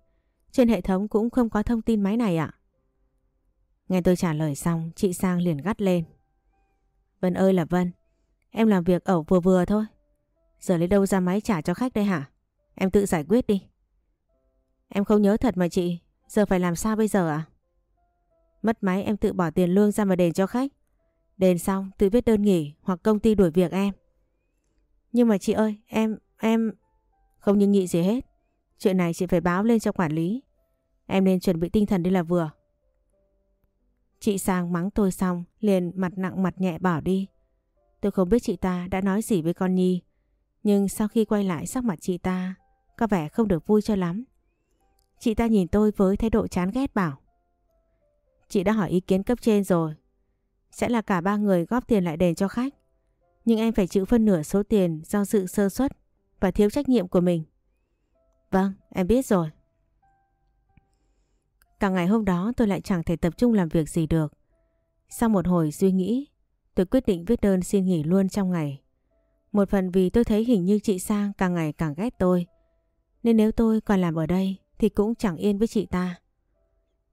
A: Trên hệ thống cũng không có thông tin máy này ạ. Nghe tôi trả lời xong, chị Sang liền gắt lên. Vân ơi là Vân, em làm việc ở vừa vừa thôi. Giờ lấy đâu ra máy trả cho khách đây hả? Em tự giải quyết đi. Em không nhớ thật mà chị, giờ phải làm sao bây giờ ạ? Mất máy em tự bỏ tiền lương ra mà đền cho khách. Đền xong tự viết đơn nghỉ hoặc công ty đuổi việc em. Nhưng mà chị ơi, em, em... Không nhưng nghĩ gì hết. Chuyện này chị phải báo lên cho quản lý. Em nên chuẩn bị tinh thần đi là vừa. Chị Sang mắng tôi xong, liền mặt nặng mặt nhẹ bỏ đi. Tôi không biết chị ta đã nói gì với con Nhi. Nhưng sau khi quay lại sắc mặt chị ta có vẻ không được vui cho lắm. Chị ta nhìn tôi với thái độ chán ghét bảo. Chị đã hỏi ý kiến cấp trên rồi. Sẽ là cả ba người góp tiền lại đền cho khách. Nhưng em phải chịu phân nửa số tiền do sự sơ suất và thiếu trách nhiệm của mình. Vâng, em biết rồi. Cả ngày hôm đó tôi lại chẳng thể tập trung làm việc gì được. Sau một hồi suy nghĩ, tôi quyết định viết đơn xin nghỉ luôn trong ngày. Một phần vì tôi thấy hình như chị Sang càng ngày càng ghét tôi. Nên nếu tôi còn làm ở đây thì cũng chẳng yên với chị ta.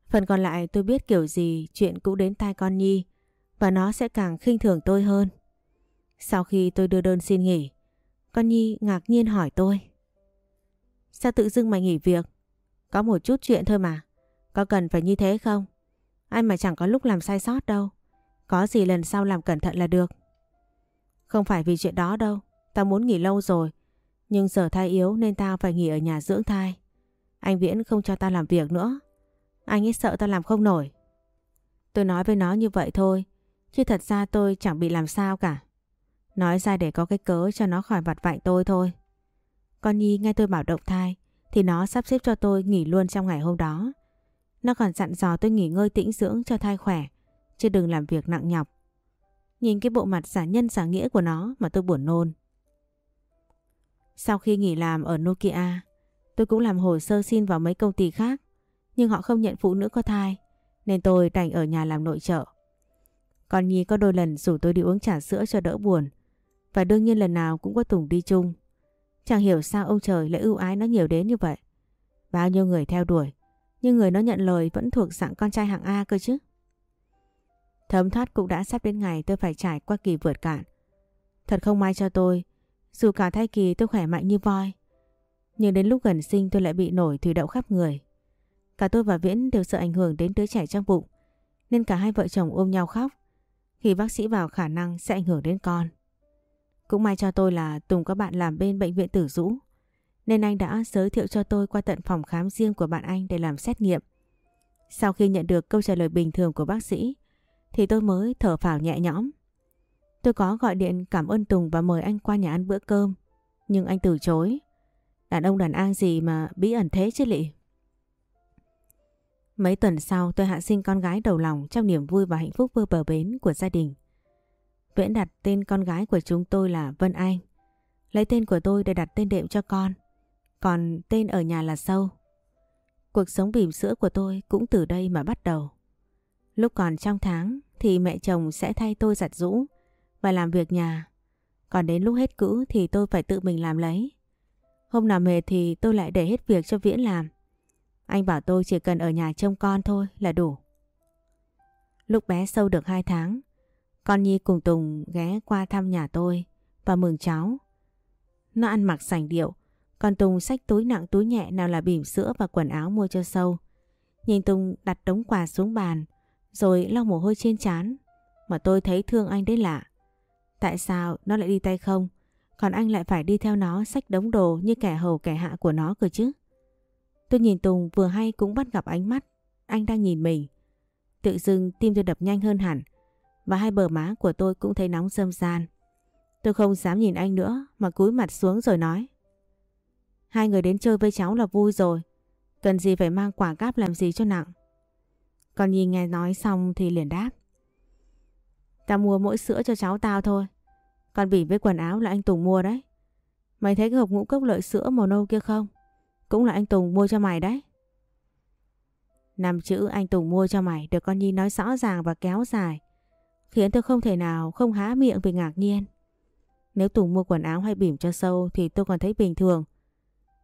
A: Phần còn lại tôi biết kiểu gì chuyện cũng đến tai con Nhi và nó sẽ càng khinh thường tôi hơn. Sau khi tôi đưa đơn xin nghỉ, con Nhi ngạc nhiên hỏi tôi. Sao tự dưng mày nghỉ việc? Có một chút chuyện thôi mà. Có cần phải như thế không? Ai mà chẳng có lúc làm sai sót đâu. Có gì lần sau làm cẩn thận là được. Không phải vì chuyện đó đâu. Tao muốn nghỉ lâu rồi. Nhưng giờ thai yếu nên tao phải nghỉ ở nhà dưỡng thai. Anh Viễn không cho tao làm việc nữa. Anh ấy sợ tao làm không nổi. Tôi nói với nó như vậy thôi. Chứ thật ra tôi chẳng bị làm sao cả. Nói ra để có cái cớ cho nó khỏi vặt vạnh tôi thôi. Con Nhi nghe tôi bảo động thai thì nó sắp xếp cho tôi nghỉ luôn trong ngày hôm đó. Nó còn dặn dò tôi nghỉ ngơi tĩnh dưỡng cho thai khỏe, chứ đừng làm việc nặng nhọc. Nhìn cái bộ mặt giả nhân giả nghĩa của nó mà tôi buồn nôn. Sau khi nghỉ làm ở Nokia, tôi cũng làm hồ sơ xin vào mấy công ty khác, nhưng họ không nhận phụ nữ có thai, nên tôi đành ở nhà làm nội trợ. Còn Nhi có đôi lần rủ tôi đi uống trà sữa cho đỡ buồn, và đương nhiên lần nào cũng có Tùng đi chung. Chẳng hiểu sao ông trời lại ưu ái nó nhiều đến như vậy. Bao nhiêu người theo đuổi, nhưng người nó nhận lời vẫn thuộc dạng con trai hạng A cơ chứ. Thấm thoát cũng đã sắp đến ngày tôi phải trải qua kỳ vượt cạn. Thật không may cho tôi, dù cả thai kỳ tôi khỏe mạnh như voi. Nhưng đến lúc gần sinh tôi lại bị nổi thủy đậu khắp người. Cả tôi và Viễn đều sợ ảnh hưởng đến đứa trẻ trong bụng. Nên cả hai vợ chồng ôm nhau khóc. Khi bác sĩ vào, khả năng sẽ ảnh hưởng đến con. Cũng may cho tôi là Tùng có bạn làm bên bệnh viện tử dũ, nên anh đã giới thiệu cho tôi qua tận phòng khám riêng của bạn anh để làm xét nghiệm. Sau khi nhận được câu trả lời bình thường của bác sĩ, thì tôi mới thở phào nhẹ nhõm. Tôi có gọi điện cảm ơn Tùng và mời anh qua nhà ăn bữa cơm, nhưng anh từ chối. Đàn ông đàn an gì mà bí ẩn thế chứ lị. Mấy tuần sau, tôi hạ sinh con gái đầu lòng trong niềm vui và hạnh phúc vừa bờ bến của gia đình. Viễn đặt tên con gái của chúng tôi là Vân Anh Lấy tên của tôi để đặt tên đệm cho con. Còn tên ở nhà là Sâu. Cuộc sống bìm sữa của tôi cũng từ đây mà bắt đầu. Lúc còn trong tháng thì mẹ chồng sẽ thay tôi giặt rũ và làm việc nhà. Còn đến lúc hết cữ thì tôi phải tự mình làm lấy. Hôm nào mệt thì tôi lại để hết việc cho Viễn làm. Anh bảo tôi chỉ cần ở nhà trông con thôi là đủ. Lúc bé sâu được 2 tháng, con Nhi cùng Tùng ghé qua thăm nhà tôi và mừng cháu. Nó ăn mặc sành điệu, còn Tùng xách túi nặng túi nhẹ nào là bỉm sữa và quần áo mua cho sâu. Nhìn Tùng đặt đống quà xuống bàn, rồi lau mồ hôi trên trán mà tôi thấy thương anh đấy lạ. Tại sao nó lại đi tay không, còn anh lại phải đi theo nó xách đống đồ như kẻ hầu kẻ hạ của nó cơ chứ? Tôi nhìn Tùng vừa hay cũng bắt gặp ánh mắt, anh đang nhìn mình. Tự dưng tim tôi đập nhanh hơn hẳn và hai bờ má của tôi cũng thấy nóng râm gian Tôi không dám nhìn anh nữa mà cúi mặt xuống rồi nói. Hai người đến chơi với cháu là vui rồi. Cần gì phải mang quả cáp làm gì cho nặng. Còn nhìn nghe nói xong thì liền đáp. Tao mua mỗi sữa cho cháu tao thôi. Còn bỉ với quần áo là anh Tùng mua đấy. Mày thấy cái hộp ngũ cốc lợi sữa màu nâu kia không? Cũng là anh Tùng mua cho mày đấy. Năm chữ anh Tùng mua cho mày được con Nhi nói rõ ràng và kéo dài. Khiến tôi không thể nào không há miệng vì ngạc nhiên. Nếu Tùng mua quần áo hay bỉm cho sâu thì tôi còn thấy bình thường.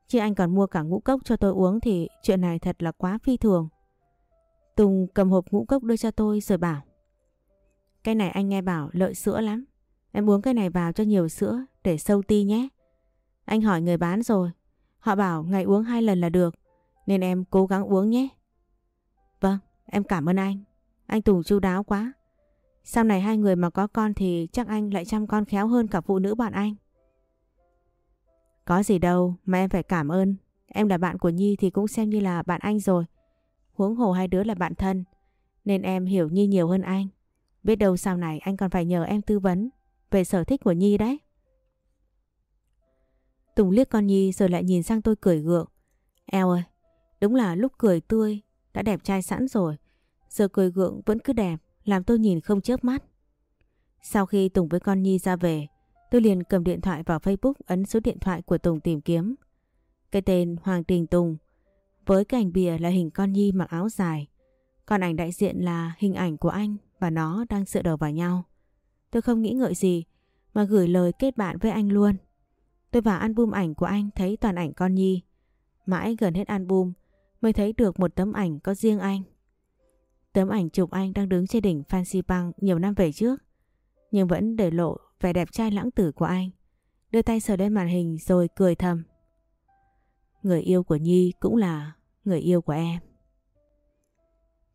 A: Chứ anh còn mua cả ngũ cốc cho tôi uống thì chuyện này thật là quá phi thường. Tùng cầm hộp ngũ cốc đưa cho tôi rồi bảo. Cái này anh nghe bảo lợi sữa lắm. Em uống cái này vào cho nhiều sữa để sâu ti nhé. Anh hỏi người bán rồi. Họ bảo ngày uống hai lần là được. Nên em cố gắng uống nhé. Vâng, em cảm ơn anh. Anh Tùng chu đáo quá. Sau này hai người mà có con thì chắc anh lại chăm con khéo hơn cả phụ nữ bọn anh. Có gì đâu mà em phải cảm ơn. Em là bạn của Nhi thì cũng xem như là bạn anh rồi. Huống hồ hai đứa là bạn thân. Nên em hiểu Nhi nhiều hơn anh. Biết đâu sau này anh còn phải nhờ em tư vấn về sở thích của Nhi đấy. Tùng liếc con Nhi rồi lại nhìn sang tôi cười gượng. Eo ơi, đúng là lúc cười tươi đã đẹp trai sẵn rồi. Giờ cười gượng vẫn cứ đẹp, làm tôi nhìn không chớp mắt. Sau khi Tùng với con Nhi ra về, tôi liền cầm điện thoại vào Facebook ấn số điện thoại của Tùng tìm kiếm. Cái tên Hoàng Đình Tùng, với cái ảnh bìa là hình con Nhi mặc áo dài, còn ảnh đại diện là hình ảnh của anh và nó đang dựa đầu vào nhau. Tôi không nghĩ ngợi gì mà gửi lời kết bạn với anh luôn. Tôi vào album ảnh của anh thấy toàn ảnh con Nhi. Mãi gần hết album mới thấy được một tấm ảnh có riêng anh. Tấm ảnh chụp anh đang đứng trên đỉnh Fancy Bang nhiều năm về trước. Nhưng vẫn để lộ vẻ đẹp trai lãng tử của anh. Đưa tay sờ lên màn hình rồi cười thầm. Người yêu của Nhi cũng là người yêu của em.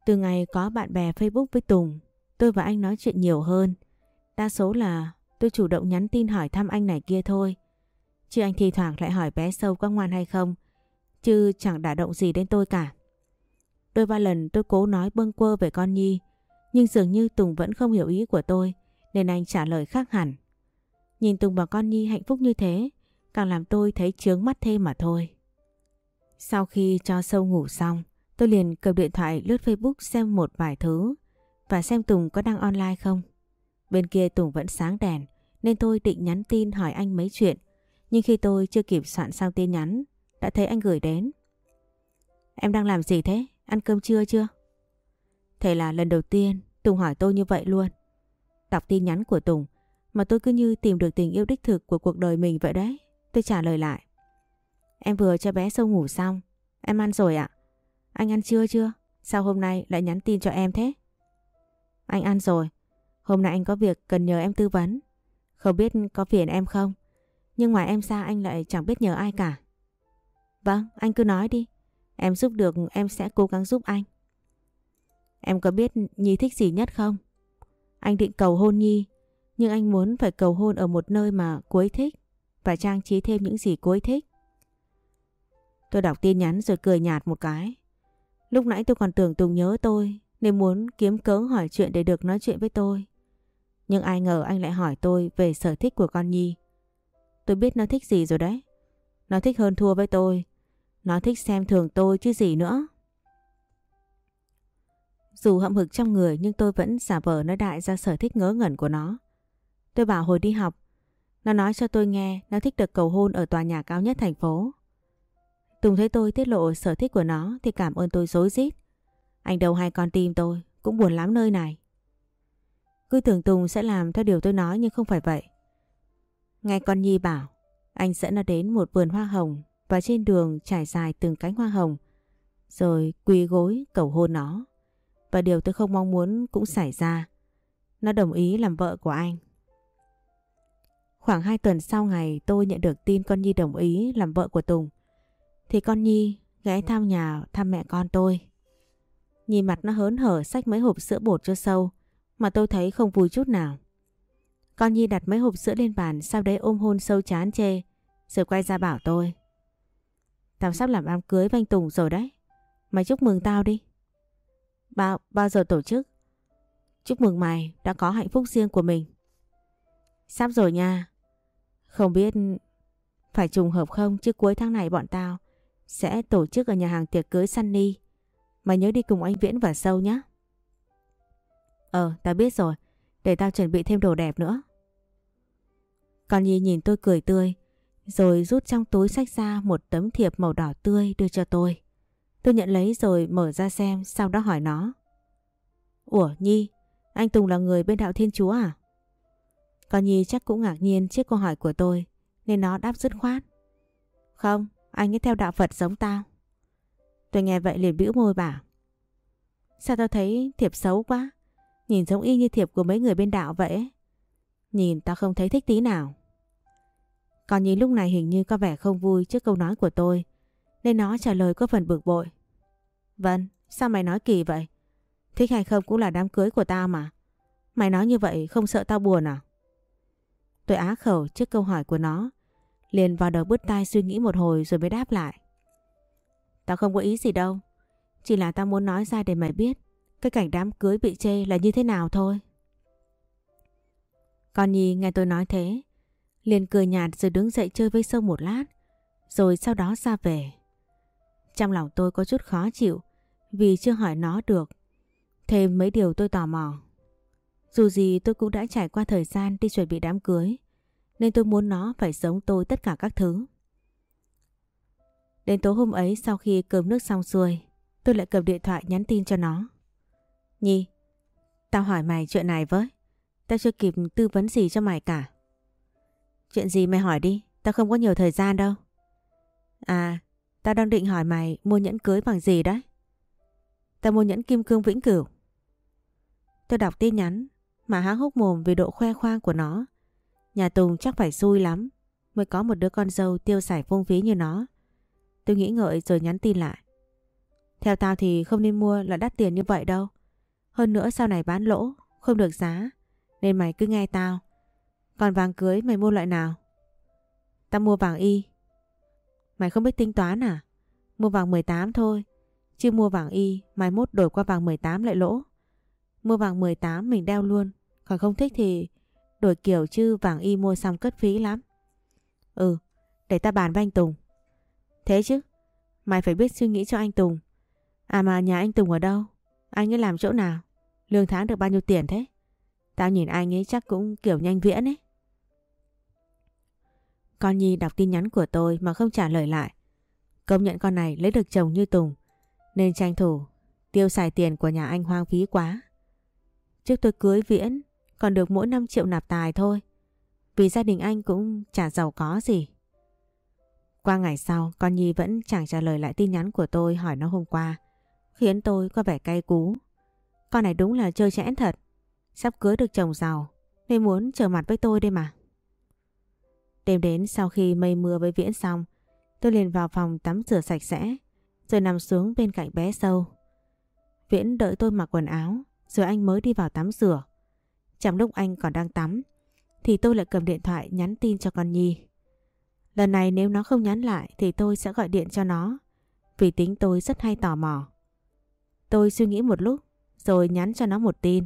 A: Từ ngày có bạn bè Facebook với Tùng, tôi và anh nói chuyện nhiều hơn. Đa số là tôi chủ động nhắn tin hỏi thăm anh này kia thôi. Chứ anh thi thoảng lại hỏi bé sâu có ngoan hay không, chứ chẳng đả động gì đến tôi cả. Đôi ba lần tôi cố nói bâng quơ về con Nhi, nhưng dường như Tùng vẫn không hiểu ý của tôi, nên anh trả lời khác hẳn. Nhìn Tùng và con Nhi hạnh phúc như thế, càng làm tôi thấy chướng mắt thêm mà thôi. Sau khi cho sâu ngủ xong, tôi liền cầm điện thoại lướt Facebook xem một vài thứ và xem Tùng có đang online không. Bên kia Tùng vẫn sáng đèn, nên tôi định nhắn tin hỏi anh mấy chuyện. Nhưng khi tôi chưa kịp soạn xong tin nhắn, đã thấy anh gửi đến. Em đang làm gì thế? Ăn cơm trưa chưa? Thế là lần đầu tiên Tùng hỏi tôi như vậy luôn. Đọc tin nhắn của Tùng mà tôi cứ như tìm được tình yêu đích thực của cuộc đời mình vậy đấy. Tôi trả lời lại. Em vừa cho bé sâu ngủ xong. Em ăn rồi ạ? Anh ăn trưa chưa? Sao hôm nay lại nhắn tin cho em thế? Anh ăn rồi. Hôm nay anh có việc cần nhờ em tư vấn. Không biết có phiền em không? Nhưng ngoài em ra anh lại chẳng biết nhờ ai cả. Vâng, anh cứ nói đi. Em giúp được em sẽ cố gắng giúp anh. Em có biết Nhi thích gì nhất không? Anh định cầu hôn Nhi, nhưng anh muốn phải cầu hôn ở một nơi mà cô ấy thích và trang trí thêm những gì cô ấy thích. Tôi đọc tin nhắn rồi cười nhạt một cái. Lúc nãy tôi còn tưởng Tùng nhớ tôi nên muốn kiếm cớ hỏi chuyện để được nói chuyện với tôi. Nhưng ai ngờ anh lại hỏi tôi về sở thích của con Nhi. Tôi biết nó thích gì rồi đấy. Nó thích hơn thua với tôi. Nó thích xem thường tôi chứ gì nữa. Dù hậm hực trong người nhưng tôi vẫn giả vờ nói đại ra sở thích ngớ ngẩn của nó. Tôi bảo hồi đi học, Nó nói cho tôi nghe nó thích được cầu hôn ở tòa nhà cao nhất thành phố. Tùng thấy tôi tiết lộ sở thích của nó thì cảm ơn tôi dối rít. Anh đâu hay con tim tôi, cũng buồn lắm nơi này. Cứ tưởng Tùng sẽ làm theo điều tôi nói nhưng không phải vậy. Ngay con Nhi bảo, anh dẫn nó đến một vườn hoa hồng và trên đường trải dài từng cánh hoa hồng, rồi quỳ gối cầu hôn nó. Và điều tôi không mong muốn cũng xảy ra. Nó đồng ý làm vợ của anh. Khoảng 2 tuần sau ngày tôi nhận được tin con Nhi đồng ý làm vợ của Tùng, thì con Nhi ghé thăm nhà thăm mẹ con tôi. Nhìn mặt nó hớn hở xách mấy hộp sữa bột cho sâu, mà tôi thấy không vui chút nào. Con Nhi đặt mấy hộp sữa lên bàn sau đấy ôm hôn sâu chán chê, rồi quay ra bảo tôi. Tao sắp làm đám cưới với anh Tùng rồi đấy. Mày chúc mừng tao đi. Bao, bao giờ tổ chức? Chúc mừng mày đã có hạnh phúc riêng của mình. Sắp rồi nha. Không biết phải trùng hợp không chứ cuối tháng này bọn tao sẽ tổ chức ở nhà hàng tiệc cưới Sunny. Mày nhớ đi cùng anh Viễn và Sâu nhé. Ờ, tao biết rồi. Để tao chuẩn bị thêm đồ đẹp nữa. Con Nhi nhìn tôi cười tươi, rồi rút trong túi sách ra một tấm thiệp màu đỏ tươi đưa cho tôi. Tôi nhận lấy rồi mở ra xem, sau đó hỏi nó. Ủa Nhi, anh Tùng là người bên đạo Thiên Chúa à? Con Nhi chắc cũng ngạc nhiên trước câu hỏi của tôi, nên nó đáp dứt khoát. Không, anh ấy theo đạo Phật giống tao. Tôi nghe vậy liền bĩu môi bảo. Sao tao thấy thiệp xấu quá? Nhìn giống y như thiệp của mấy người bên đạo vậy. Nhìn tao không thấy thích tí nào. Còn nhìn lúc này hình như có vẻ không vui trước câu nói của tôi. Nên nó trả lời có phần bực bội. Vâng, sao mày nói kỳ vậy? Thích hay không cũng là đám cưới của tao mà. Mày nói như vậy không sợ tao buồn à? Tôi á khẩu trước câu hỏi của nó. Liền vào đầu bứt tai suy nghĩ một hồi rồi mới đáp lại. Tao không có ý gì đâu. Chỉ là tao muốn nói ra để mày biết cái cảnh đám cưới bị chê là như thế nào thôi. Con Nhi nghe tôi nói thế, liền cười nhạt rồi đứng dậy chơi với sâu một lát, rồi sau đó ra về. Trong lòng tôi có chút khó chịu vì chưa hỏi nó được. Thêm mấy điều tôi tò mò. Dù gì tôi cũng đã trải qua thời gian đi chuẩn bị đám cưới, nên tôi muốn nó phải giống tôi tất cả các thứ. Đến tối hôm ấy sau khi cơm nước xong xuôi, tôi lại cầm điện thoại nhắn tin cho nó. Nhi, tao hỏi mày chuyện này với. Tao chưa kịp tư vấn gì cho mày cả. Chuyện gì mày hỏi đi, tao không có nhiều thời gian đâu. À, tao đang định hỏi mày mua nhẫn cưới bằng gì đấy? Tao mua nhẫn kim cương vĩnh cửu. Tôi đọc tin nhắn mà há hốc mồm vì độ khoe khoang của nó. Nhà Tùng chắc phải xui lắm mới có một đứa con dâu tiêu xài phung phí như nó. Tôi nghĩ ngợi rồi nhắn tin lại. Theo tao thì không nên mua là đắt tiền như vậy đâu. Hơn nữa sau này bán lỗ, không được giá. Nên mày cứ nghe tao. Còn vàng cưới mày mua loại nào? Tao mua vàng y. Mày không biết tính toán à? Mua vàng 18 thôi. Chứ mua vàng y, mai mốt đổi qua vàng 18 lại lỗ. Mua vàng 18 mình đeo luôn. Còn không thích thì đổi kiểu chứ vàng y mua xong cất phí lắm. Ừ, để ta bàn với anh Tùng. Thế chứ, mày phải biết suy nghĩ cho anh Tùng. À mà nhà anh Tùng ở đâu? Anh ấy làm chỗ nào? Lương tháng được bao nhiêu tiền thế? Tao nhìn anh ấy chắc cũng kiểu nhanh viễn ấy. Con Nhi đọc tin nhắn của tôi mà không trả lời lại. Công nhận con này lấy được chồng như Tùng. Nên tranh thủ tiêu xài tiền của nhà anh hoang phí quá. Trước tôi cưới Viễn còn được mỗi 5 triệu nạp tài thôi. Vì gia đình anh cũng chả giàu có gì. Qua ngày sau, con Nhi vẫn chẳng trả lời lại tin nhắn của tôi hỏi nó hôm qua. Khiến tôi có vẻ cay cú. Con này đúng là chơi chẽn thật. Sắp cưới được chồng giàu, nên muốn trở mặt với tôi đây mà. Đêm đến sau khi mây mưa với Viễn xong, tôi liền vào phòng tắm rửa sạch sẽ, rồi nằm xuống bên cạnh bé sâu. Viễn đợi tôi mặc quần áo, rồi anh mới đi vào tắm rửa. Trong lúc anh còn đang tắm, thì tôi lại cầm điện thoại nhắn tin cho con Nhi. Lần này nếu nó không nhắn lại thì tôi sẽ gọi điện cho nó, vì tính tôi rất hay tò mò. Tôi suy nghĩ một lúc rồi nhắn cho nó một tin.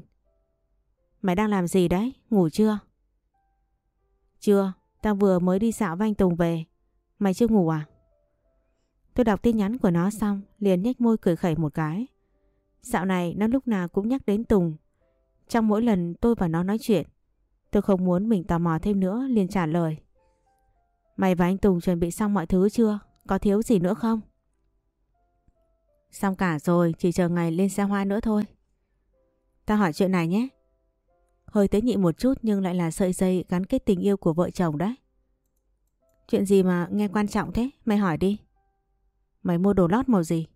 A: Mày đang làm gì đấy? Ngủ chưa? Chưa, tao vừa mới đi dạo với anh Tùng về. Mày chưa ngủ à? Tôi đọc tin nhắn của nó xong liền nhếch môi cười khẩy một cái. Dạo này nó lúc nào cũng nhắc đến Tùng. Trong mỗi lần tôi và nó nói chuyện Tôi không muốn mình tò mò thêm nữa liền trả lời. Mày và anh Tùng chuẩn bị xong mọi thứ chưa? Có thiếu gì nữa không? Xong cả rồi, chỉ chờ ngày lên xe hoa nữa thôi. Ta hỏi chuyện này nhé. Hơi tế nhị một chút nhưng lại là sợi dây gắn kết tình yêu của vợ chồng đấy. Chuyện gì mà nghe quan trọng thế? Mày hỏi đi. Mày mua đồ lót màu gì?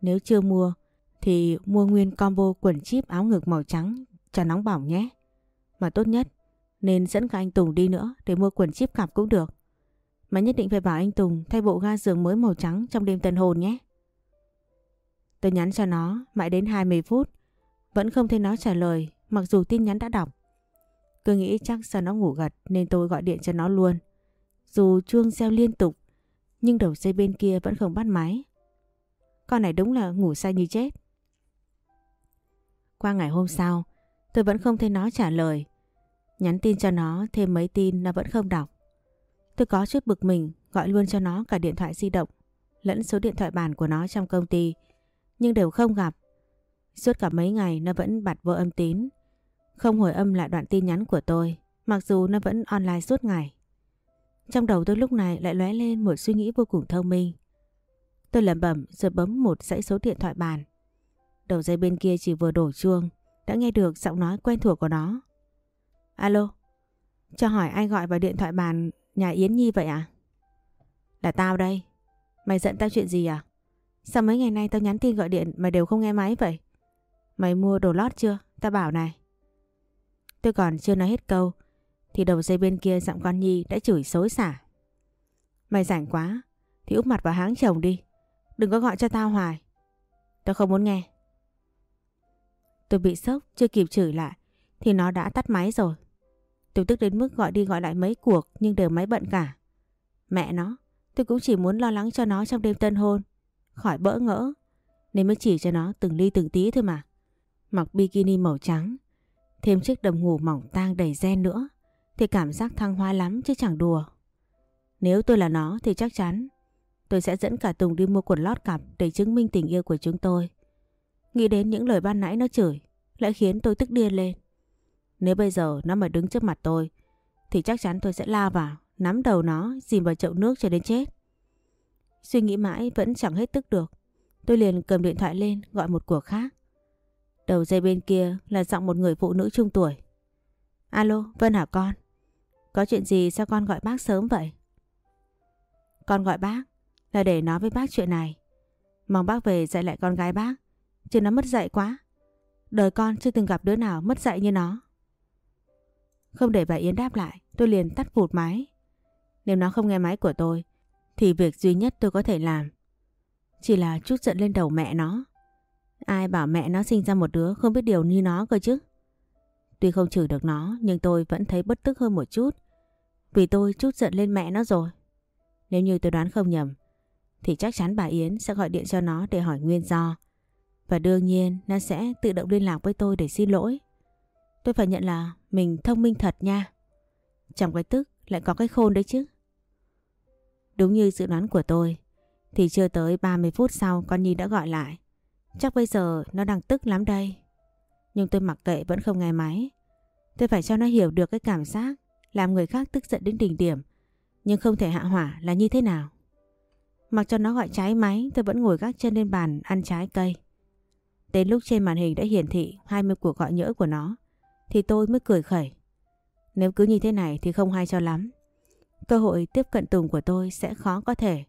A: Nếu chưa mua, thì mua nguyên combo quần chip áo ngực màu trắng cho nóng bỏng nhé. Mà tốt nhất, nên dẫn cả anh Tùng đi nữa để mua quần chip cặp cũng được. Mà nhất định phải bảo anh Tùng thay bộ ga giường mới màu trắng trong đêm tân hồn nhé. Tôi nhắn cho nó, mãi đến 20 phút vẫn không thấy nó trả lời, mặc dù tin nhắn đã đọc. Cứ nghĩ chắc sao nó ngủ gật nên tôi gọi điện cho nó luôn. Dù chuông reo liên tục, nhưng đầu dây bên kia vẫn không bắt máy. Con này đúng là ngủ say như chết. Qua ngày hôm sau, tôi vẫn không thấy nó trả lời. Nhắn tin cho nó, thêm mấy tin nó vẫn không đọc. Tôi có chút bực mình, gọi luôn cho nó cả điện thoại di động, lẫn số điện thoại bàn của nó trong công ty, nhưng đều không gặp. Suốt cả mấy ngày nó vẫn bật vô âm tín không hồi âm lại đoạn tin nhắn của tôi mặc dù nó vẫn online suốt ngày. Trong đầu tôi lúc này lại lóe lên một suy nghĩ vô cùng thông minh. Tôi lẩm bẩm rồi bấm một dãy số điện thoại bàn. Đầu dây bên kia chỉ vừa đổ chuông đã nghe được giọng nói quen thuộc của nó. Alo, cho hỏi ai gọi vào điện thoại bàn nhà Yến Nhi vậy à? Là tao đây. Mày giận tao chuyện gì à? Sao mấy ngày nay tao nhắn tin gọi điện mà đều không nghe máy vậy? Mày mua đồ lót chưa? ta bảo này. Tôi còn chưa nói hết câu thì đầu dây bên kia giọng con Nhi đã chửi xối xả. Mày rảnh quá thì úp mặt vào háng chồng đi. Đừng có gọi cho tao hoài. Tao không muốn nghe. Tôi bị sốc chưa kịp chửi lại thì nó đã tắt máy rồi. Tôi tức đến mức gọi đi gọi lại mấy cuộc nhưng đều máy bận cả. Mẹ nó, tôi cũng chỉ muốn lo lắng cho nó trong đêm tân hôn. Khỏi bỡ ngỡ. Nên mới chỉ cho nó từng ly từng tí thôi mà. Mặc bikini màu trắng. Thêm chiếc đầm ngủ mỏng tang đầy gen nữa. Thì cảm giác thăng hoa lắm chứ chẳng đùa. Nếu tôi là nó thì chắc chắn tôi sẽ dẫn cả Tùng đi mua quần lót cặp để chứng minh tình yêu của chúng tôi. Nghĩ đến những lời ban nãy nó chửi lại khiến tôi tức điên lên. Nếu bây giờ nó mà đứng trước mặt tôi thì chắc chắn tôi sẽ la vào, nắm đầu nó, dìm vào chậu nước cho đến chết. Suy nghĩ mãi vẫn chẳng hết tức được. Tôi liền cầm điện thoại lên gọi một cuộc khác. Đầu dây bên kia là giọng một người phụ nữ trung tuổi. Alo, Vân hả con? Có chuyện gì sao con gọi bác sớm vậy? Con gọi bác là để nói với bác chuyện này. Mong bác về dạy lại con gái bác. Chứ nó mất dạy quá. Đời con chưa từng gặp đứa nào mất dạy như nó. Không để bà Yến đáp lại, tôi liền tắt vụt máy. Nếu nó không nghe máy của tôi, thì việc duy nhất tôi có thể làm chỉ là chút giận lên đầu mẹ nó. Ai bảo mẹ nó sinh ra một đứa không biết điều như nó cơ chứ. Tuy không chửi được nó, nhưng tôi vẫn thấy bất tức hơn một chút. Vì tôi chút giận lên mẹ nó rồi. Nếu như tôi đoán không nhầm, thì chắc chắn bà Yến sẽ gọi điện cho nó để hỏi nguyên do. Và đương nhiên, nó sẽ tự động liên lạc với tôi để xin lỗi. Tôi phải nhận là mình thông minh thật nha. Trong cái tức lại có cái khôn đấy chứ. Đúng như dự đoán của tôi, thì chưa tới 30 phút sau con Nhi đã gọi lại. Chắc bây giờ nó đang tức lắm đây. Nhưng tôi mặc kệ vẫn không nghe máy. Tôi phải cho nó hiểu được cái cảm giác làm người khác tức giận đến đỉnh điểm nhưng không thể hạ hỏa là như thế nào. Mặc cho nó gọi trái máy, tôi vẫn ngồi gác chân lên bàn ăn trái cây. Đến lúc trên màn hình đã hiển thị 20 cuộc gọi nhỡ của nó, thì tôi mới cười khẩy. Nếu cứ như thế này thì không hay cho lắm. Cơ hội tiếp cận Tùng của tôi sẽ khó có thể.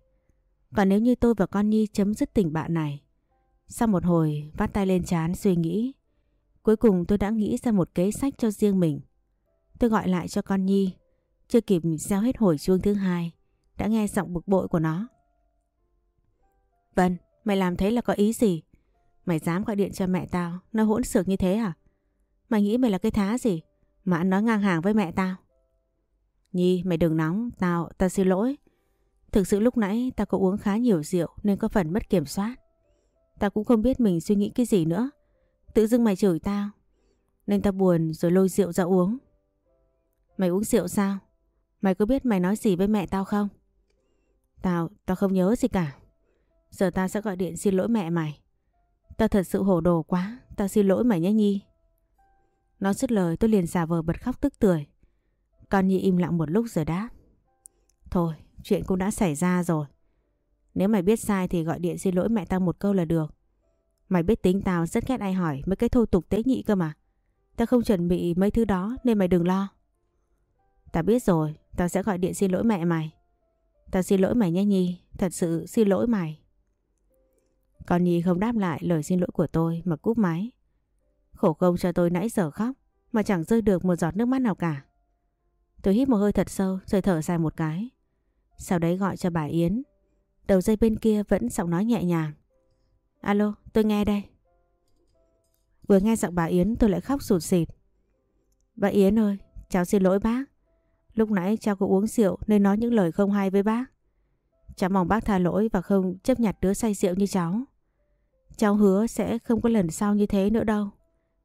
A: Và nếu như tôi và con Nhi chấm dứt tình bạn này. Sau một hồi vắt tay lên chán suy nghĩ. Cuối cùng tôi đã nghĩ ra một kế sách cho riêng mình. Tôi gọi lại cho con Nhi. Chưa kịp gieo hết hồi chuông thứ hai. Đã nghe giọng bực bội của nó. Vân, mày làm thế là có ý gì? Mày dám gọi điện cho mẹ tao, nó hỗn xược như thế à? Mày nghĩ mày là cái thá gì? Mà ăn nói ngang hàng với mẹ tao. Nhi, mày đừng nóng, tao, tao xin lỗi. Thực sự lúc nãy tao có uống khá nhiều rượu nên có phần mất kiểm soát. Tao cũng không biết mình suy nghĩ cái gì nữa. Tự dưng mày chửi tao. Nên tao buồn rồi lôi rượu ra uống. Mày uống rượu sao? Mày có biết mày nói gì với mẹ tao không? Tao, tao không nhớ gì cả. Giờ tao sẽ gọi điện xin lỗi mẹ mày. Tao thật sự hổ đồ quá, tao xin lỗi mày nhé Nhi. Nó dứt lời tôi liền giả vờ bật khóc tức tưởi. Con Nhi im lặng một lúc rồi đáp. Thôi, chuyện cũng đã xảy ra rồi. Nếu mày biết sai thì gọi điện xin lỗi mẹ tao một câu là được. Mày biết tính tao rất ghét ai hỏi mấy cái thô tục tế nhị cơ mà. Tao không chuẩn bị mấy thứ đó nên mày đừng lo. Tao biết rồi, tao sẽ gọi điện xin lỗi mẹ mày. Tao xin lỗi mày nhé Nhi, thật sự xin lỗi mày. còn Nhi không đáp lại lời xin lỗi của tôi mà cúp máy. Khổ công cho tôi nãy giờ khóc mà chẳng rơi được một giọt nước mắt nào cả. Tôi hít một hơi thật sâu rồi thở dài một cái. Sau đấy gọi cho bà Yến. Đầu dây bên kia vẫn giọng nói nhẹ nhàng. Alo, tôi nghe đây. Vừa nghe giọng bà Yến tôi lại khóc sụt sịt. Bà Yến ơi, cháu xin lỗi bác. Lúc nãy cháu có uống rượu nên nói những lời không hay với bác. Cháu mong bác tha lỗi và không chấp nhặt đứa say rượu như cháu. Cháu hứa sẽ không có lần sau như thế nữa đâu.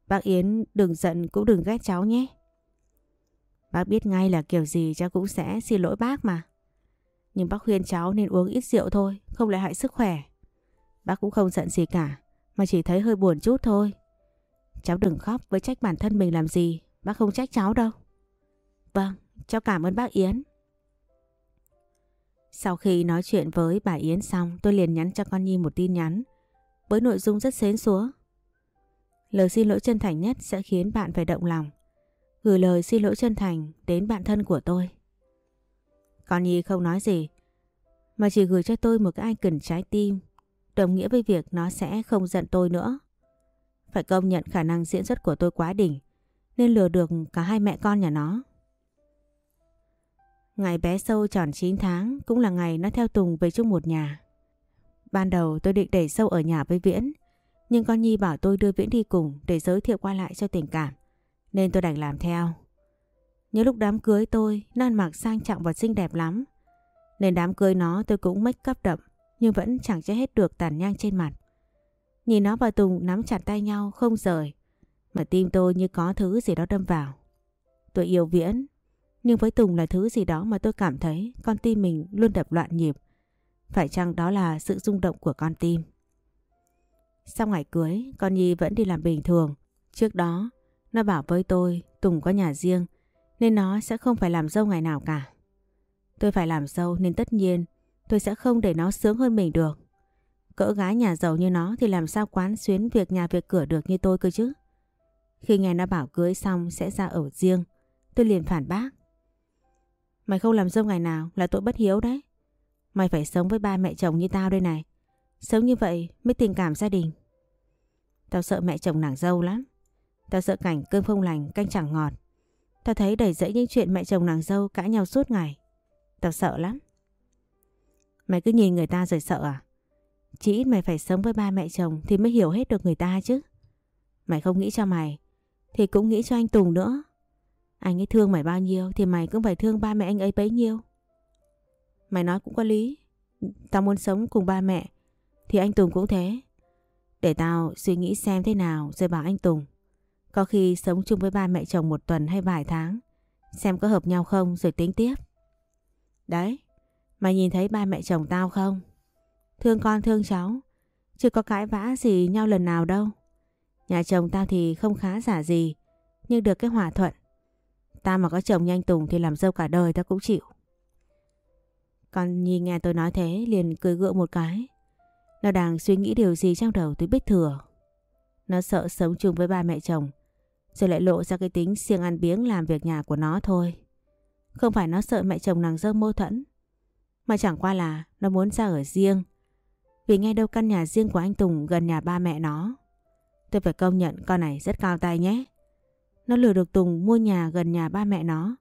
A: Bác Yến đừng giận cũng đừng ghét cháu nhé. Bác biết ngay là kiểu gì cháu cũng sẽ xin lỗi bác mà. Nhưng bác khuyên cháu nên uống ít rượu thôi, không lại hại sức khỏe. Bác cũng không giận gì cả, mà chỉ thấy hơi buồn chút thôi. Cháu đừng khóc với trách bản thân mình làm gì, bác không trách cháu đâu. Vâng, cháu cảm ơn bác Yến. Sau khi nói chuyện với bà Yến xong, tôi liền nhắn cho con Nhi một tin nhắn với nội dung rất xến xúa. Lời xin lỗi chân thành nhất sẽ khiến bạn phải động lòng. Gửi lời xin lỗi chân thành đến bạn thân của tôi. Con Nhi không nói gì, mà chỉ gửi cho tôi một cái icon trái tim, đồng nghĩa với việc nó sẽ không giận tôi nữa. Phải công nhận khả năng diễn xuất của tôi quá đỉnh, nên lừa được cả hai mẹ con nhà nó. Ngày bé sâu tròn 9 tháng cũng là ngày nó theo Tùng về chung một nhà. Ban đầu tôi định để sâu ở nhà với Viễn, nhưng con Nhi bảo tôi đưa Viễn đi cùng để giới thiệu qua lại cho tình cảm, nên tôi đành làm theo. Nhớ lúc đám cưới tôi, nan mặc sang trọng và xinh đẹp lắm. Nên đám cưới nó tôi cũng make up đậm, nhưng vẫn chẳng che hết được tàn nhang trên mặt. Nhìn nó và Tùng nắm chặt tay nhau không rời, mà tim tôi như có thứ gì đó đâm vào. Tôi yêu Viễn, nhưng với Tùng là thứ gì đó mà tôi cảm thấy con tim mình luôn đập loạn nhịp. Phải chăng đó là sự rung động của con tim? Sau ngày cưới, con Nhi vẫn đi làm bình thường. Trước đó, nó bảo với tôi Tùng có nhà riêng nên nó sẽ không phải làm dâu ngày nào cả. Tôi phải làm dâu nên tất nhiên tôi sẽ không để nó sướng hơn mình được. Cỡ gái nhà giàu như nó thì làm sao quán xuyến việc nhà việc cửa được như tôi cơ chứ. Khi nghe nó bảo cưới xong sẽ ra ở riêng, tôi liền phản bác. Mày không làm dâu ngày nào là tội bất hiếu đấy. Mày phải sống với ba mẹ chồng như tao đây này. Sống như vậy mới tình cảm gia đình. Tao sợ mẹ chồng nàng dâu lắm. Tao sợ cảnh cơm không lành, canh chẳng ngọt. Tao thấy đầy dẫy những chuyện mẹ chồng nàng dâu cãi nhau suốt ngày. Tao sợ lắm. Mày cứ nhìn người ta rồi sợ à? Chỉ ít mày phải sống với ba mẹ chồng thì mới hiểu hết được người ta chứ. Mày không nghĩ cho mày thì cũng nghĩ cho anh Tùng nữa. Anh ấy thương mày bao nhiêu thì mày cũng phải thương ba mẹ anh ấy bấy nhiêu. Mày nói cũng có lý. Tao muốn sống cùng ba mẹ thì anh Tùng cũng thế. Để tao suy nghĩ xem thế nào rồi bảo anh Tùng. Có khi sống chung với ba mẹ chồng một tuần hay vài tháng. Xem có hợp nhau không rồi tính tiếp. Đấy, mày nhìn thấy ba mẹ chồng tao không? Thương con thương cháu. Chưa có cãi vã gì nhau lần nào đâu. Nhà chồng tao thì không khá giả gì. Nhưng được cái hòa thuận. Tao mà có chồng nhanh Tùng thì làm dâu cả đời tao cũng chịu. Con Nhi nghe tôi nói thế liền cười gượng một cái. Nó đang suy nghĩ điều gì trong đầu tôi biết thừa. Nó sợ sống chung với ba mẹ chồng. Rồi lại lộ ra cái tính siêng ăn biếng làm việc nhà của nó thôi. Không phải nó sợ mẹ chồng nàng dơ mâu thuẫn. Mà chẳng qua là nó muốn ra ở riêng. Vì nghe đâu căn nhà riêng của anh Tùng gần nhà ba mẹ nó. Tôi phải công nhận con này rất cao tay nhé. Nó lừa được Tùng mua nhà gần nhà ba mẹ nó.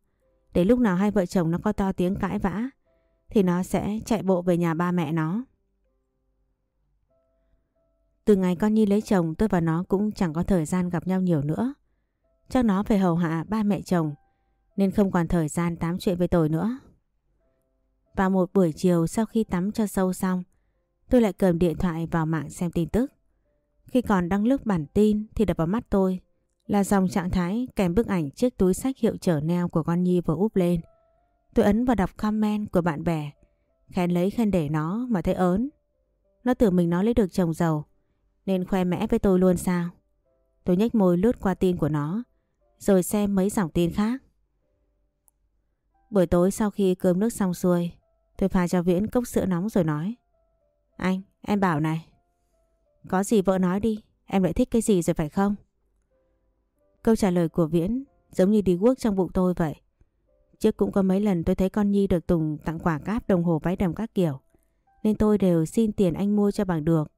A: Để lúc nào hai vợ chồng nó có to tiếng cãi vã, thì nó sẽ chạy bộ về nhà ba mẹ nó. Từ ngày con Nhi lấy chồng, tôi và nó cũng chẳng có thời gian gặp nhau nhiều nữa. Chắc nó phải hầu hạ ba mẹ chồng nên không còn thời gian tám chuyện với tôi nữa. Vào một buổi chiều sau khi tắm cho sâu xong tôi lại cầm điện thoại vào mạng xem tin tức. Khi còn đăng lướt bản tin thì đập vào mắt tôi là dòng trạng thái kèm bức ảnh chiếc túi sách hiệu chở neo của con Nhi vừa úp lên. Tôi ấn vào đọc comment của bạn bè, khen lấy khen để nó mà thấy ớn. Nó tưởng mình nó lấy được chồng giàu, nên khoe mẽ với tôi luôn sao. Tôi nhếch môi lướt qua tin của nó, rồi xem mấy dòng tin khác. Buổi tối sau khi cơm nước xong xuôi, tôi pha cho Viễn cốc sữa nóng rồi nói. Anh, em bảo này. Có gì vợ nói đi, em lại thích cái gì rồi phải không? Câu trả lời của Viễn giống như đi guốc trong bụng tôi vậy. Trước cũng có mấy lần tôi thấy con Nhi được Tùng tặng quả cáp đồng hồ váy đầm các kiểu. Nên tôi đều xin tiền anh mua cho bằng được.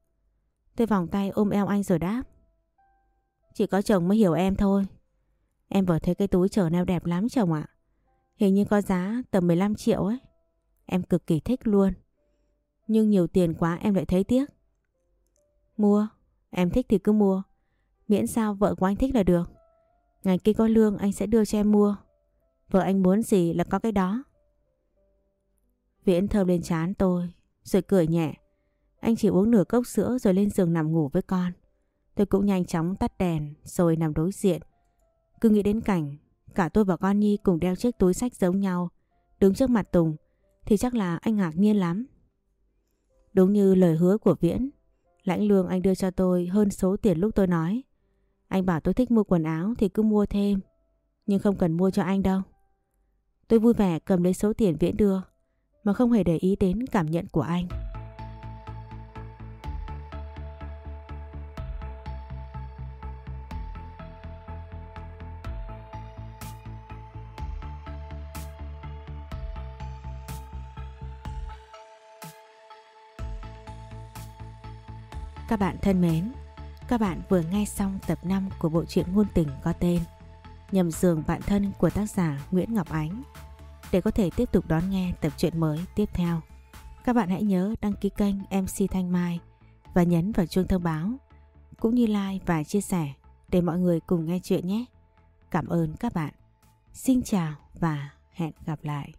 A: Tôi vòng tay ôm eo anh rồi đáp. Chỉ có chồng mới hiểu em thôi. Em vừa thấy cái túi chở neo đẹp lắm chồng ạ. Hình như có giá tầm 15 triệu ấy. Em cực kỳ thích luôn. Nhưng nhiều tiền quá em lại thấy tiếc. Mua, em thích thì cứ mua. Miễn sao vợ của anh thích là được. Ngày kia có lương anh sẽ đưa cho em mua. Vợ anh muốn gì là có cái đó. Viễn thơm lên chán tôi, rồi cười nhẹ. Anh chỉ uống nửa cốc sữa rồi lên giường nằm ngủ với con. Tôi cũng nhanh chóng tắt đèn rồi nằm đối diện. Cứ nghĩ đến cảnh cả tôi và con Nhi cùng đeo chiếc túi sách giống nhau đứng trước mặt Tùng thì chắc là anh ngạc nhiên lắm. Đúng như lời hứa của Viễn, lãnh lương anh đưa cho tôi hơn số tiền lúc tôi nói. Anh bảo tôi thích mua quần áo thì cứ mua thêm, nhưng không cần mua cho anh đâu. Tôi vui vẻ cầm lấy số tiền Viễn đưa mà không hề để ý đến cảm nhận của anh. Các bạn thân mến, các bạn vừa nghe xong tập 5 của bộ truyện ngôn tình có tên Nhầm giường bạn thân của tác giả Nguyễn Ngọc Ánh. Để có thể tiếp tục đón nghe tập truyện mới tiếp theo, các bạn hãy nhớ đăng ký kênh MC Thanh Mai và nhấn vào chuông thông báo, cũng như like và chia sẻ để mọi người cùng nghe chuyện nhé. Cảm ơn các bạn. Xin chào và hẹn gặp lại.